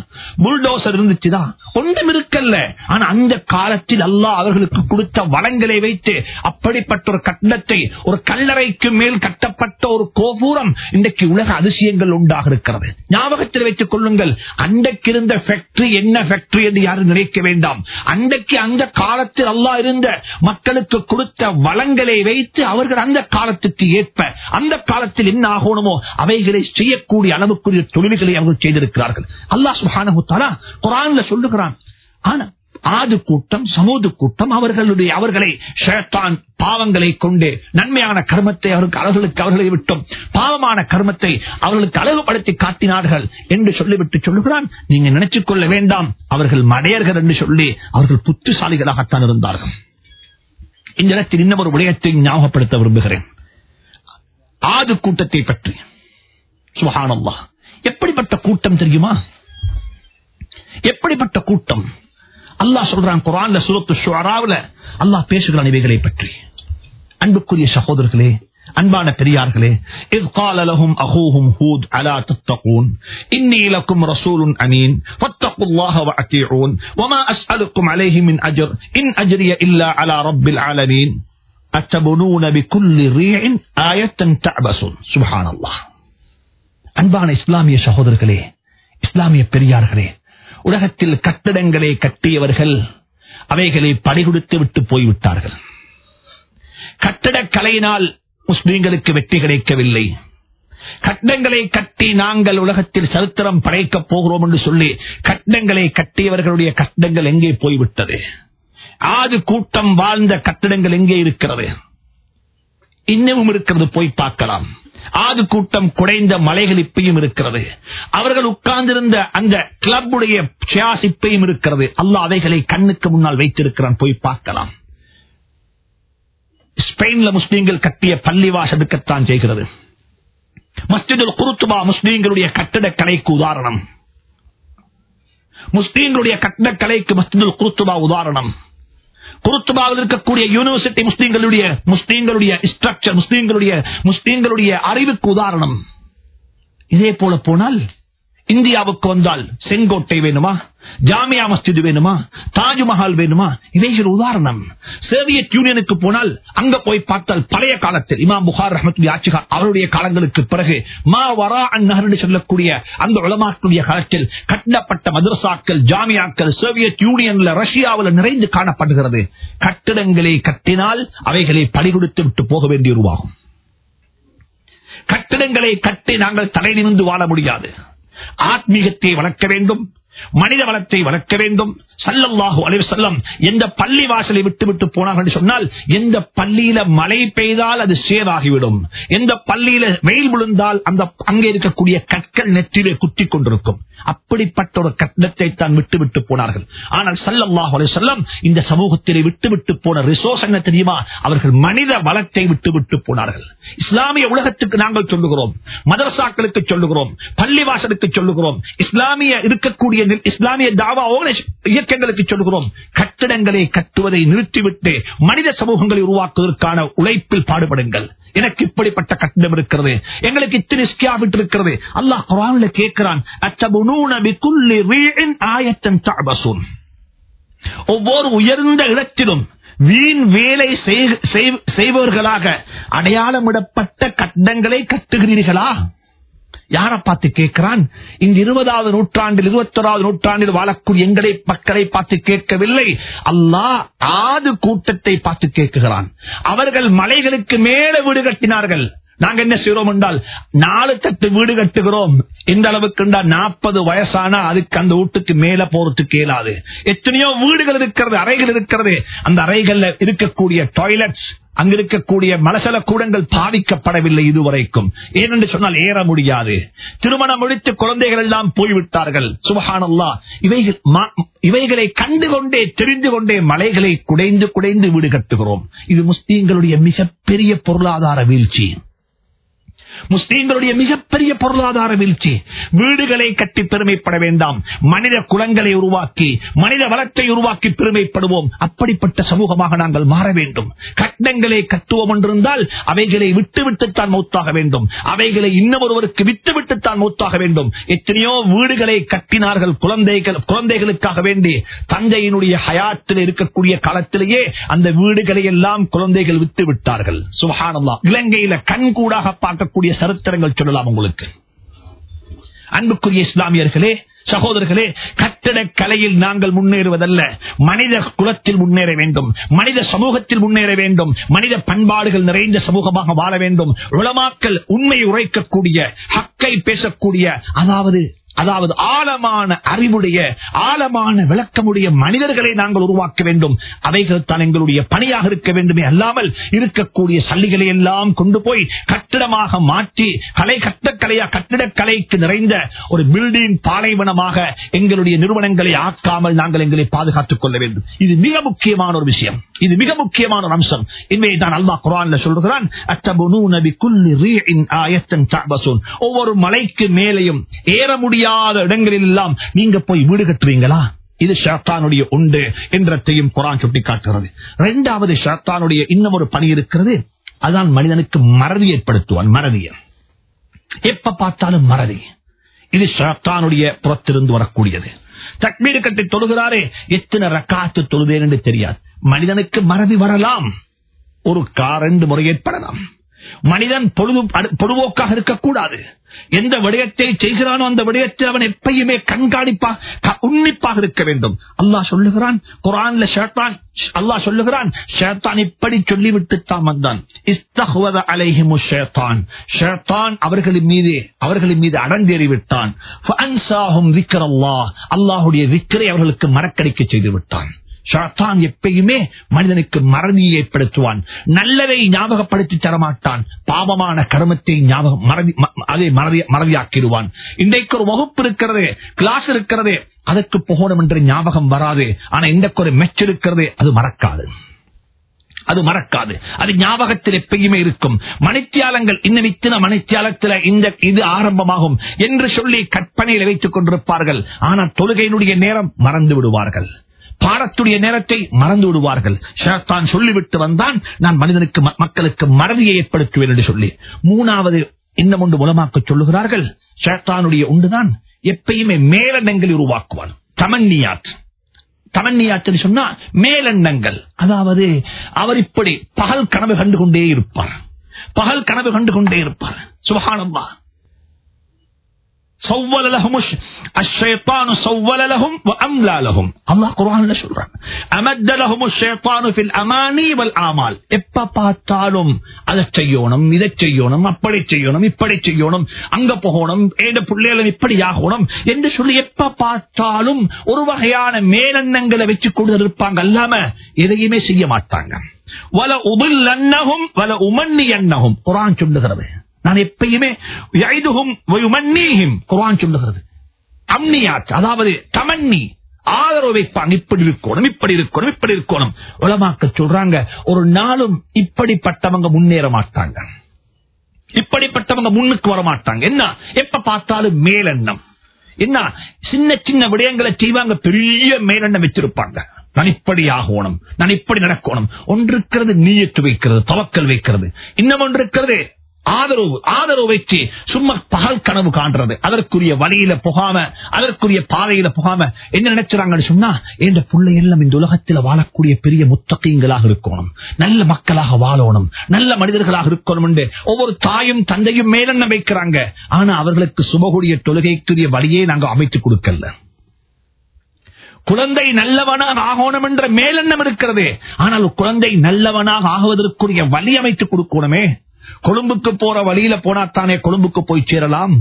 புல்டோசர் இருந்துச்சுதா? ஒன்றும் இருக்கல்ல. ஆனா அந்த காலத்தில் அல்லாஹ் அவர்களுக்கு கொடுத்த வளங்களை வைத்து அப்படிப்பட்ட ஒரு கட்டடத்தை ஒரு கல்லறைக்கு மேல் கட்டப்பட்ட ஒரு கோபுரம் இன்றைக்கு உலக அதிசயங்கள் உண்டாக இருக்கிறது. ஞாபகத்தில் வைத்துக் கொள்ளுங்கள். அன்றைக்கு இருந்த ஃபேக்டரி என்ன ஃபேக்டரி என்று யாரும் நினைக்க வேண்டாம். அன்றைக்கு அந்த காலத்தில் அல்லாஹ் இருந்த மக்களுக்கு கொடுத்த வளங்களை வைத்து அவர்கள் அந்த காலத்துக்கு ஏற்ப அந்த காலத்தில் என்ன ஆகணுமோ அவைகள் தொழில்களை செய்யக்கூடிய அளவுக்குரிய தொழில்களை அவர்கள் செய்திருக்கிறார்கள். அல்லாஹ் சுப்ஹானஹு குரான்ல சொல்லுகிறான். ஆனா ஆது கூட்டம் சமூது கூட்டம் அவர்களுடைய அவர்களை ஷேத்தான் பாவங்களை கொண்டு நன்மையான கர்மத்தை அவருக்கு அவர்களுக்கு அவர்களை விட்டும் பாவமான கர்மத்தை அவர்களுக்கு அழகுபடுத்தி காட்டினார்கள் என்று சொல்லிவிட்டு சொல்லுகிறான். நீங்க நினைச்சுக் கொள்ள வேண்டாம். அவர்கள் மடையர்கள் என்று சொல்லி அவர்கள் புத்திசாலிகளாகத்தான் இருந்தார்கள். இந்த இடத்தில் இன்னும் ஒரு விடயத்தை ஞாபகப்படுத்த விரும்புகிறேன். ஆது கூட்டத்தை பற்றி. சுபஹானல்லாஹ் எப்படிப்பட்ட கூட்டம் தெரியுமா எப்படிப்பட்ட கூட்டம் அல்லாஹ் சொல்றான் குரான்ல சுரத்து ஷுராவில் அல்லாஹ் பேசுகிறான் இவைகளை பற்றி அன்புக்குரிய சகோதரர்களே அன்பான பெரியார்களே إذ قال لهم أخوهم هود ألا تتقون إني لكم رسول أمين فاتقوا الله وأطيعون وما أسألكم عليه من أجر إن أجري إلا على رب العالمين أتبنون بكل ريع آية تعبسون سبحان الله அன்பான இஸ்லாமிய சகோதரர்களே இஸ்லாமிய பெரியார்களே உலகத்தில் கட்டிடங்களை கட்டியவர்கள் அவைகளை பறிகொடுத்து விட்டு போய்விட்டார்கள். கட்டடக் கலையினால் முஸ்லீம்களுக்கு வெற்றி கிடைக்கவில்லை. கட்டங்களை கட்டி நாங்கள் உலகத்தில் சரித்திரம் படைக்கப் போகிறோம் என்று சொல்லி கட்டடங்களை கட்டியவர்களுடைய கட்டிடங்கள் எங்கே போய்விட்டது? ஆது கூட்டம் வாழ்ந்த கட்டிடங்கள் எங்கே இருக்கிறது? இன்னமும் இருக்கிறது போய் பார்க்கலாம். ஆது கூட்டம் குடைந்த மலைகள் இப்பையும் இருக்கிறது. அவர்கள் உட்கார்ந்திருந்த அந்த கிளப்புடைய சியாஸ் இப்பையும் இருக்கிறது. அல்ல அவைகளை கண்ணுக்கு முன்னால் வைத்திருக்கிறான். போய் பார்க்கலாம். ஸ்பெயின்ல முஸ்லீம்கள் கட்டிய பள்ளிவாசலுக்குத்தான் செய்கிறது. மஸ்ஜிதுல் குருத்துபா முஸ்லீம்களுடைய கட்டிடக்கலைக்கு உதாரணம். முஸ்லீம்களுடைய கட்டிடக்கலைக்கு மஸ்ஜிதுல் குருத்துபா உதாரணம். குருத்துபாவில் இருக்கக்கூடிய யூனிவர்சிட்டி முஸ்லீம்களுடைய முஸ்லீம்களுடைய ஸ்ட்ரக்சர் முஸ்லீம்களுடைய முஸ்லீம்களுடைய அறிவுக்கு உதாரணம். இதே போல போனால் இந்தியாவுக்கு வந்தால் செங்கோட்டை வேணுமா? ஜாமியா மஸ்ஜித் வேணுமா? தாஜ்மஹால் வேணுமா? இவைகள் உதாரணம். சோவியத் யூனியனுக்கு போனால் அங்க போய் பார்த்தால் பழைய காலத்தில் இமாம் புகார் ரஹமத்துல்லி ஆட்சிகா அவருடைய காலங்களுக்கு பிறகு மா வரா அந்நகர்னு சொல்லக்கூடிய அந்த உலமாக்களுடைய காலத்தில் கட்டப்பட்ட மதரசாக்கள் ஜாமியாக்கள் சோவியத் யூனியன்ல ரஷ்யாவில் நிறைந்து காணப்படுகிறது. கட்டிடங்களை கட்டினால் அவைகளை பலிகொடுத்து விட்டு போக வேண்டிய உருவாகும். கட்டிடங்களை கட்டி நாங்கள் தலை நிமிந்து வாழ முடியாது. ஆத்மீகத்தை வளர்க்க வேண்டும். மனித வளத்தை வளர்க்க வேண்டும். சல்லல்லாஹு அலிவசல்லம் எந்த பள்ளி வாசலை விட்டு விட்டு போனார் என்று சொன்னால் எந்த பள்ளியில மழை பெய்தால் அது சேராகிவிடும் எந்த பள்ளியில வெயில் விழுந்தால் அந்த அங்கே இருக்கக்கூடிய கற்கள் நெற்றிலே குத்தி கொண்டிருக்கும். அப்படிப்பட்ட ஒரு கட்டத்தை தான் விட்டு விட்டு போனார்கள். ஆனால் சல்லல்லாஹு அலிவசல்லம் இந்த சமூகத்திலே விட்டு விட்டு போன ரிசோர்ஸ் என்ன தெரியுமா? அவர்கள் மனித வளத்தை விட்டு விட்டு போனார்கள். இஸ்லாமிய உலகத்துக்கு நாங்கள் சொல்லுகிறோம். மதரசாக்களுக்கு சொல்லுகிறோம். பள்ளி வாசலுக்கு சொல்லுகிறோம். இஸ்லாமிய இருக்கக்கூடிய இஸ்லாமிய தாவா இயக்கங்களுக்கு சொல்கிறோம். கட்டிடங்களை கட்டுவதை நிறுத்திவிட்டு மனித சமூகங்களை உருவாக்குவதற்கான உழைப்பில் பாடுபடுங்கள். எனக்கு இப்படிப்பட்ட கட்டிடம் இருக்கிறது. எங்களுக்கு இத்தனை ஸ்கியாபிட் இருக்கிறது. அல்லாஹ் குரான்ல கேட்கிறான் ஒவ்வொரு உயர்ந்த இடத்திலும் வீண் வேலை செய்- செய்பவர்களாக அடையாளமிடப்பட்ட கட்டங்களை கட்டுகிறீர்களா? யாரை பார்த்து கேட்கிறான்? இந்த இருபதாவது நூற்றாண்டில் இருபத்தொராவது நூற்றாண்டில் வாழக்கூடிய எங்களை மக்களை பார்த்து கேட்கவில்லை. அல்லாஹ் ஆது கூட்டத்தை பார்த்து கேட்கிறான் அவர்கள் மலைகளுக்கு மேல வீடு கட்டினார்கள். நாங்க என்ன செய்யறோம் என்றால் நாலு தட்டு வீடு கட்டுகிறோம். இந்த அளவுக்கு நாற்பது வயசானா அதுக்கு அந்த வீட்டுக்கு மேல போறதுக்கு இயலாது. எத்தனையோ வீடுகள் இருக்கிறது அறைகள் இருக்கிறது. அந்த அறைகள்ல இருக்கக்கூடிய டாய்லெட்ஸ் அங்க இருக்கக்கூடிய மலசல கூடங்கள் பாதிக்கப்படவில்லை இதுவரைக்கும். ஏனென்று சொன்னால் ஏற முடியாது. திருமணம் முடித்து குழந்தைகள் எல்லாம் போய்விட்டார்கள். சுபஹானல்லா. இவைகள் மா- இவைகளை கண்டுகொண்டே தெரிந்து கொண்டே மலைகளை குடைந்து குடைந்து வீடு கட்டுகிறோம். இது முஸ்லீம்களுடைய மிகப்பெரிய பொருளாதார வீழ்ச்சி. முஸ்லீம்களுடைய மிகப்பெரிய பொருளாதார வீழ்ச்சி. வீடுகளை கட்டி பெருமைப்பட வேண்டாம். மனித குலங்களை உருவாக்கி மனித வளத்தை உருவாக்கி பெருமைப்படுவோம். அப்படிப்பட்ட சமூகமாக நாங்கள் மாற வேண்டும். கட்டங்களை கட்டுவோம் என்றிருந்தால் அவைகளை விட்டுவிட்டுத்தான் மௌத்தாக வேண்டும். அவைகளை இன்னொருவருக்கு விட்டுவிட்டுத்தான் மௌத்தாக வேண்டும். எத்தனையோ வீடுகளை கட்டினார்கள் குழந்தைகள் குழந்தைகளுக்காக வேண்டி தந்தையினுடைய ஹயாத்தில் இருக்கக்கூடிய காலத்திலேயே அந்த வீடுகளை எல்லாம் குழந்தைகள் விட்டு விட்டார்கள் சுபஹானல்லா இலங்கையில கண்கூடாக பார்க்கக்கூடிய சரித்திரங்கள் சொல்லலாம் உங்களுக்கு. அன்புக்குரிய இஸ்லாமியர்களே சகோதரர்களே கட்டட கலையில் நாங்கள் முன்னேறுவதல்ல. மனித குலத்தில் முன்னேற வேண்டும். மனித சமூகத்தில் முன்னேற வேண்டும். மனித பண்பாடுகள் நிறைந்த சமூகமாக வாழ வேண்டும். உளமாக்கல் உண்மை உரைக்கக்கூடிய ஹக்கை பேசக்கூடிய அதாவது அதாவது ஆழமான அறிவுடைய ஆழமான விளக்கமுடைய மனிதர்களை நாங்கள் உருவாக்க வேண்டும். அவைகள் தான் எங்களுடைய பணியாக இருக்க வேண்டுமே அல்லாமல் இருக்கக்கூடிய சல்லிகளை எல்லாம் கொண்டு போய் கட்டிடமாக மாற்றி கலை கட்டக்கலையா கட்டிடக்கலைக்கு நிறைந்த ஒரு பில்டிங் பாலைவனமாக எங்களுடைய நிறுவனங்களை ஆக்காமல் நாங்கள் எங்களை பாதுகாத்துக் கொள்ள வேண்டும். இது மிக முக்கியமான ஒரு விஷயம். இது மிக முக்கியமான ஒரு அம்சம். இன்மையை தான் அல்லாஹ் குரான் சொல்கிறான் ஒவ்வொரு மலைக்கு மேலையும் ஏற முடியாத இடங்களில் எல்லாம் நீங்க போய் வீடு கட்டுவீங்களா? இது ஷாத்தானுடைய உண்டு என்றத்தையும் குரான் சுட்டிக்காட்டுகிறது. இரண்டாவது ஷாத்தானுடைய இன்னும் ஒரு பணி இருக்கிறது. அதான் மனிதனுக்கு மறதி ஏற்படுத்துவான் மறதிய. எப்ப பார்த்தாலும் மறதி. இது ஷாத்தானுடைய புறத்திலிருந்து வரக்கூடியது. தக்மீடு கட்டி தொழுகிறாரே எத்தனை ரக்காத்து தொழுதேன் என்று தெரியாது. மனிதனுக்கு மறதி வரலாம். ஒரு கார் ரெண்டு முறை ஏற்படலாம். மனிதன் பொழுது பொழுவோக்காக இருக்கக்கூடாது. எந்த விடயத்தை செய்கிறானோ அந்த விடயத்தை அவன் எப்பயுமே கண்காணிப்பா உன்னிப்பாக இருக்க வேண்டும். அல்லாஹ் சொல்லுகிறான் குரான்ல ஷேத்தான் அல்லாஹ் சொல்லுகிறான் ஷேத்தான் இப்படி சொல்லிவிட்டு தான் வந்தான். இஸ்தஹ்வத அலைஹிமு ஷேத்தான். ஷேத்தான் அவர்களின் மீது அவர்களின் மீது அடங்கேறி விட்டான் ஃபஅன்சாஹும் ذிக்ரல்லாஹ் அவர்களுக்கு மறக்கடிக்க செய்து விட்டான் ஷாத்தான் எப்பயுமே மனிதனுக்கு மறதியை ஏற்படுத்துவான். நல்லதை ஞாபகப்படுத்தி தரமாட்டான். பாவமான கர்மத்தை ஞாபகம் மறதி அதை மறதி மறதியாக்கிடுவான். இன்றைக்கு ஒரு வகுப்பு இருக்கிறது கிளாஸ் இருக்கிறது அதற்கு போகணும் என்ற ஞாபகம் வராது. ஆனா இன்றைக்கு ஒரு மெச் இருக்கிறது அது மறக்காது. அது மறக்காது. அது ஞாபகத்தில் எப்பயுமே இருக்கும். மணித்தியாலங்கள் இன்னும் இத்தனை மணித்தியாலத்தில் இந்த இது ஆரம்பமாகும் என்று சொல்லி கற்பனையில் வைத்துக் கொண்டிருப்பார்கள். ஆனால் தொழுகையினுடைய நேரம் மறந்து விடுவார்கள். பாடத்துடைய நேரத்தை மறந்து விடுவார்கள். ஷேத்தான் சொல்லிவிட்டு வந்தான் நான் மனிதனுக்கு ம- மக்களுக்கு மறதியை ஏற்படுத்துவேன் என்று சொல்லி. மூணாவது இன்னும் ஒன்று மூலமாக்க சொல்லுகிறார்கள் ஷேத்தானுடைய உண்டுதான் எப்பயுமே மேலெண்ணங்களை உருவாக்குவான். தமன்னியாத். தமன்னியாத்து சொன்னா மேலெண்ணங்கள். அதாவது அவர் இப்படி பகல் கனவு கண்டு கொண்டே இருப்பார். பகல் கனவு கண்டு கொண்டே இருப்பார். சுபஹானல்லாஹ் சௌவல லஹும் அஷ்ஷைத்தானு சௌவல லஹும் வ அம்லா லஹும். அல்லாஹ் குர்ஆன்ல சொல்றான். வல் ஆமால். எப்ப பார்த்தாலும் அதை செய்யணும் இதை செய்யணும் அப்படி செய்யணும் இப்படி செய்யணும் அங்க போகணும் ஏண்ட பிள்ளைகளை இப்படி ஆகணும் என்று சொல்லி எப்ப பார்த்தாலும் ஒரு வகையான மேலெண்ணங்களை வச்சு கொண்டு இருப்பாங்க அல்லாம எதையுமே செய்ய மாட்டாங்க. வல உபில் அன்னகும் வல உமன்னி அன்னகும் குரான் சொல்லுகிறது. நான் எப்பயுமே குரான் சொல்லுகிறது. அம்னியாச்சு அதாவது தமன்னி. ஆதரவு வைப்பாங்க. இப்படி இருக்கணும் இப்படி இருக்கணும் இப்படி இருக்கணும். உலமாக்க சொல்றாங்க ஒரு நாளும் இப்படிப்பட்டவங்க முன்னேற மாட்டாங்க. இப்படிப்பட்டவங்க முன்னுக்கு வர மாட்டாங்க. என்ன? எப்ப பார்த்தாலும் மேலெண்ணம். என்ன? சின்ன சின்ன விடயங்களை செய்வாங்க பெரிய மேலெண்ணம் வச்சிருப்பாங்க. நான் இப்படி ஆகணும் நான் இப்படி நடக்கணும். ஒன்று இருக்கிறது நீயத்து வைக்கிறது தவக்கல் வைக்கிறது. இன்னும் ஒன்று இருக்கிறது ஆதரவு ஆதரவு வச்சு சும்மா பகல் கனவு காண்றது. அதற்குரிய வழியில புகாம அதற்குரிய பாதையில புகாம என்ன நினைச்சாங்கன்னு சொன்னா இந்த பிள்ளை எல்லாம் இந்த உலகத்தில் வாழக்கூடிய பெரிய முத்தகைங்களாக இருக்கணும். நல்ல மக்களாக வாழணும். நல்ல மனிதர்களாக இருக்கணும் என்று ஒவ்வொரு தாயும் தந்தையும் மேலெண்ண வைக்கிறாங்க. ஆனா அவர்களுக்கு சுபகுடைய தொழுகைக்குரிய வழியை நாங்க அமைத்து கொடுக்கல. குழந்தை நல்லவனாக ஆகணும் என்ற மேலெண்ணம் இருக்கிறது. ஆனால் குழந்தை நல்லவனாக ஆகுவதற்குரிய வழி அமைத்து கொடுக்கணுமே. கொழும்புக்கு போற வழியில போனாத்தானே கொழும்புக்கு போய் சேரலாம்?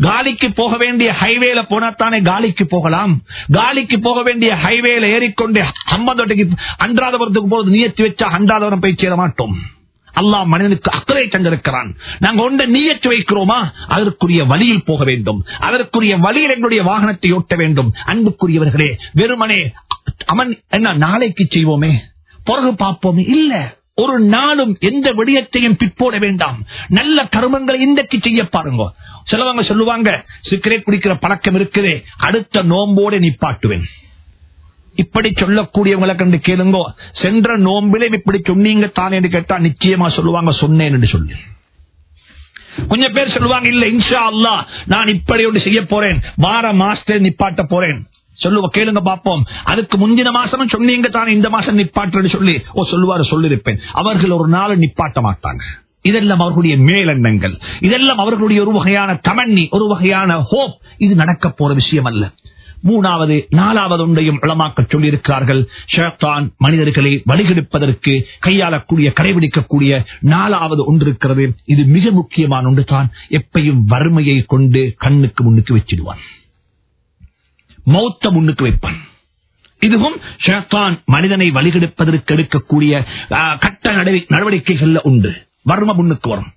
காலிக்கு போக வேண்டிய ஹைவேல போனாத்தானே காலிக்கு போகலாம்? காலிக்கு போக வேண்டிய ஹைவேல ஏறிக்கொண்டு அம்பந்தோட்டைக்கு அன்றாதபுரத்துக்கு போறது நியத்தி வச்சா அன்றாதபுரம் போய் சேர மாட்டோம். அல்லாஹ் மனிதனுக்கு அக்கறை தந்திருக்கிறான். நாங்க ஒன்றை நீயச்சு வைக்கிறோமா? அதற்குரிய வழியில் போக வேண்டும். அதற்குரிய வழியில் எங்களுடைய வாகனத்தை ஓட்ட வேண்டும். அன்புக்குரியவர்களே வெறுமனே அவன் என்ன நாளைக்கு செய்வோமே? பிறகு பார்ப்போமே? இல்லை. ஒரு நாளும் எந்த விடயத்தையும் பிற்போட வேண்டாம். நல்ல கருமங்களை இன்றைக்கு செய்ய பாருங்க. சிலவங்க சொல்லுவாங்க சிகரெட் குடிக்கிற பழக்கம் இருக்குதே அடுத்த நோம்போட நிப்பாட்டுவேன். இப்படி சொல்லக்கூடியவங்களை கண்டு கேளுங்க. சென்ற நோம்பிலே இப்படி சொன்னீங்க தானே என்று கேட்டா நிச்சயமா சொல்லுவாங்க சொன்னேன் என்று சொல்லி. கொஞ்சம் பேர் சொல்லுவாங்க இல்ல இன்ஷா அல்லா நான் இப்படி ஒன்று செய்ய போறேன். வார மாஸ்டர் நிப்பாட்ட போறேன். சொல்லுவ கேளுங்க பார்ப்போம் அதுக்கு முந்தின மாசமும் சொன்னீங்க தானே இந்த மாசம் நிப்பாட்டுன்னு சொல்லி. ஓ சொல்லுவாரு சொல்லிருப்பேன் அவர்கள் ஒரு நாள் நிப்பாட்ட மாட்டாங்க. இதெல்லாம் அவர்களுடைய மேலெண்ணங்கள். இதெல்லாம் அவர்களுடைய ஒரு வகையான தமண்ணி ஒரு வகையான ஹோப். இது நடக்க போற விஷயம் அல்ல. மூணாவது நாலாவது ஒன்றையும் இளமாக்க சொல்லியிருக்கிறார்கள். ஷேத்தான் மனிதர்களை வழிகெடுப்பதற்கு கையாளக்கூடிய கடைபிடிக்கக்கூடிய நாலாவது ஒன்று இருக்கிறது. இது மிக முக்கியமான ஒன்று தான் எப்பையும் வறுமையை கொண்டு கண்ணுக்கு முன்னுக்கு வச்சிடுவான். மௌத்த முன்னுக்கு வைப்பான். இதுவும் ஷேத்தான் மனிதனை வழிகெடுப்பதற்கு எடுக்கக்கூடிய கட்ட நடவடிக்கைகள்ல உண்டு. வறுமை முன்னுக்கு வரும்.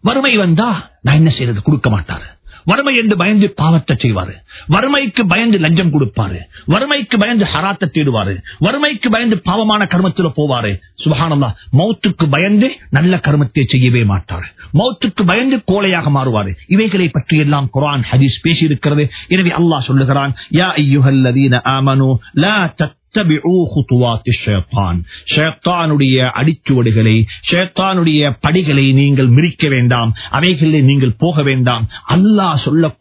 வறுமை வந்தா நான் என்ன செய்யறது கொடுக்க மாட்டாரு. வறுமை என்று பயந்து பாவத்தை செய்வாரு. வறுமைக்கு பயந்து லஞ்சம் கொடுப்பாரு. வறுமைக்கு பயந்து ஹராத்தை தேடுவாரு. வறுமைக்கு பயந்து பாவமான கர்மத்தில் போவாரு. சுபகானந்தா மௌத்துக்கு பயந்து நல்ல கர்மத்தை செய்யவே மாட்டார். மௌத்துக்கு பயந்து கோலையாக மாறுவாரு. இவைகளை பற்றி எல்லாம் குரான் ஹதீஸ் பேசியிருக்கிறது. எனவே அல்லாஹ் சொல்லுகிறான் யா ஐயுஹல்லதீன ஆமனு லா ஷேத்தானுடைய அடிச்சுவடுகளை ஷேத்தானுடைய படிகளை நீங்கள் மிரிக்க வேண்டாம். அவைகளில் நீங்கள் போக வேண்டாம். அல்லாஹ் சொல்ல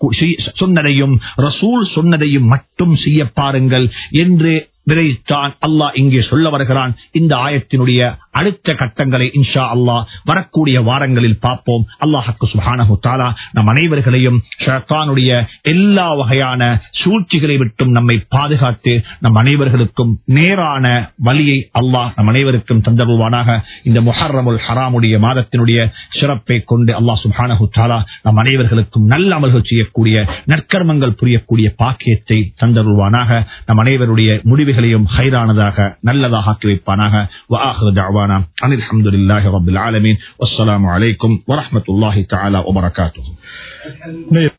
சொன்னதையும் ரசூல் சொன்னதையும் மட்டும் செய்ய பாருங்கள் என்று விரைத்தான் அல்லாஹ் இங்கே சொல்ல வருகிறான். இந்த ஆயத்தினுடைய அடுத்த கட்டங்களை இன்ஷா அல்லாஹ் வரக்கூடிய வாரங்களில் பார்ப்போம். அல்லாஹக்கு சுஹானஹு தாலா நம் அனைவர்களையும் ஷத்தானுடைய எல்லா வகையான சூழ்ச்சிகளை விட்டும் நம்மை பாதுகாத்து நம் அனைவர்களுக்கும் நேரான வழியை அல்லாஹ் நம் அனைவருக்கும் தந்தருவானாக. இந்த முஹர்ரமுல் ஹராமுடைய மாதத்தினுடைய சிறப்பை கொண்டு அல்லாஹ் சுஹானஹு தாலா நம் அனைவர்களுக்கும் நல்ல அமல்கள் செய்யக்கூடிய நற்கர்மங்கள் புரியக்கூடிய பாக்கியத்தை தந்தருவானாக. நம் அனைவருடைய அமல்களையும் ஹைரானதாக நல்லதாக ஆக்கி வைப்பானாக வாஹானா அனில் அஹமதுல்லாஹி ரபுல் ஆலமீன் அஸ்லாம் வலைக்கம் வரமத்துல்லாஹி தாலா வபரகாத்து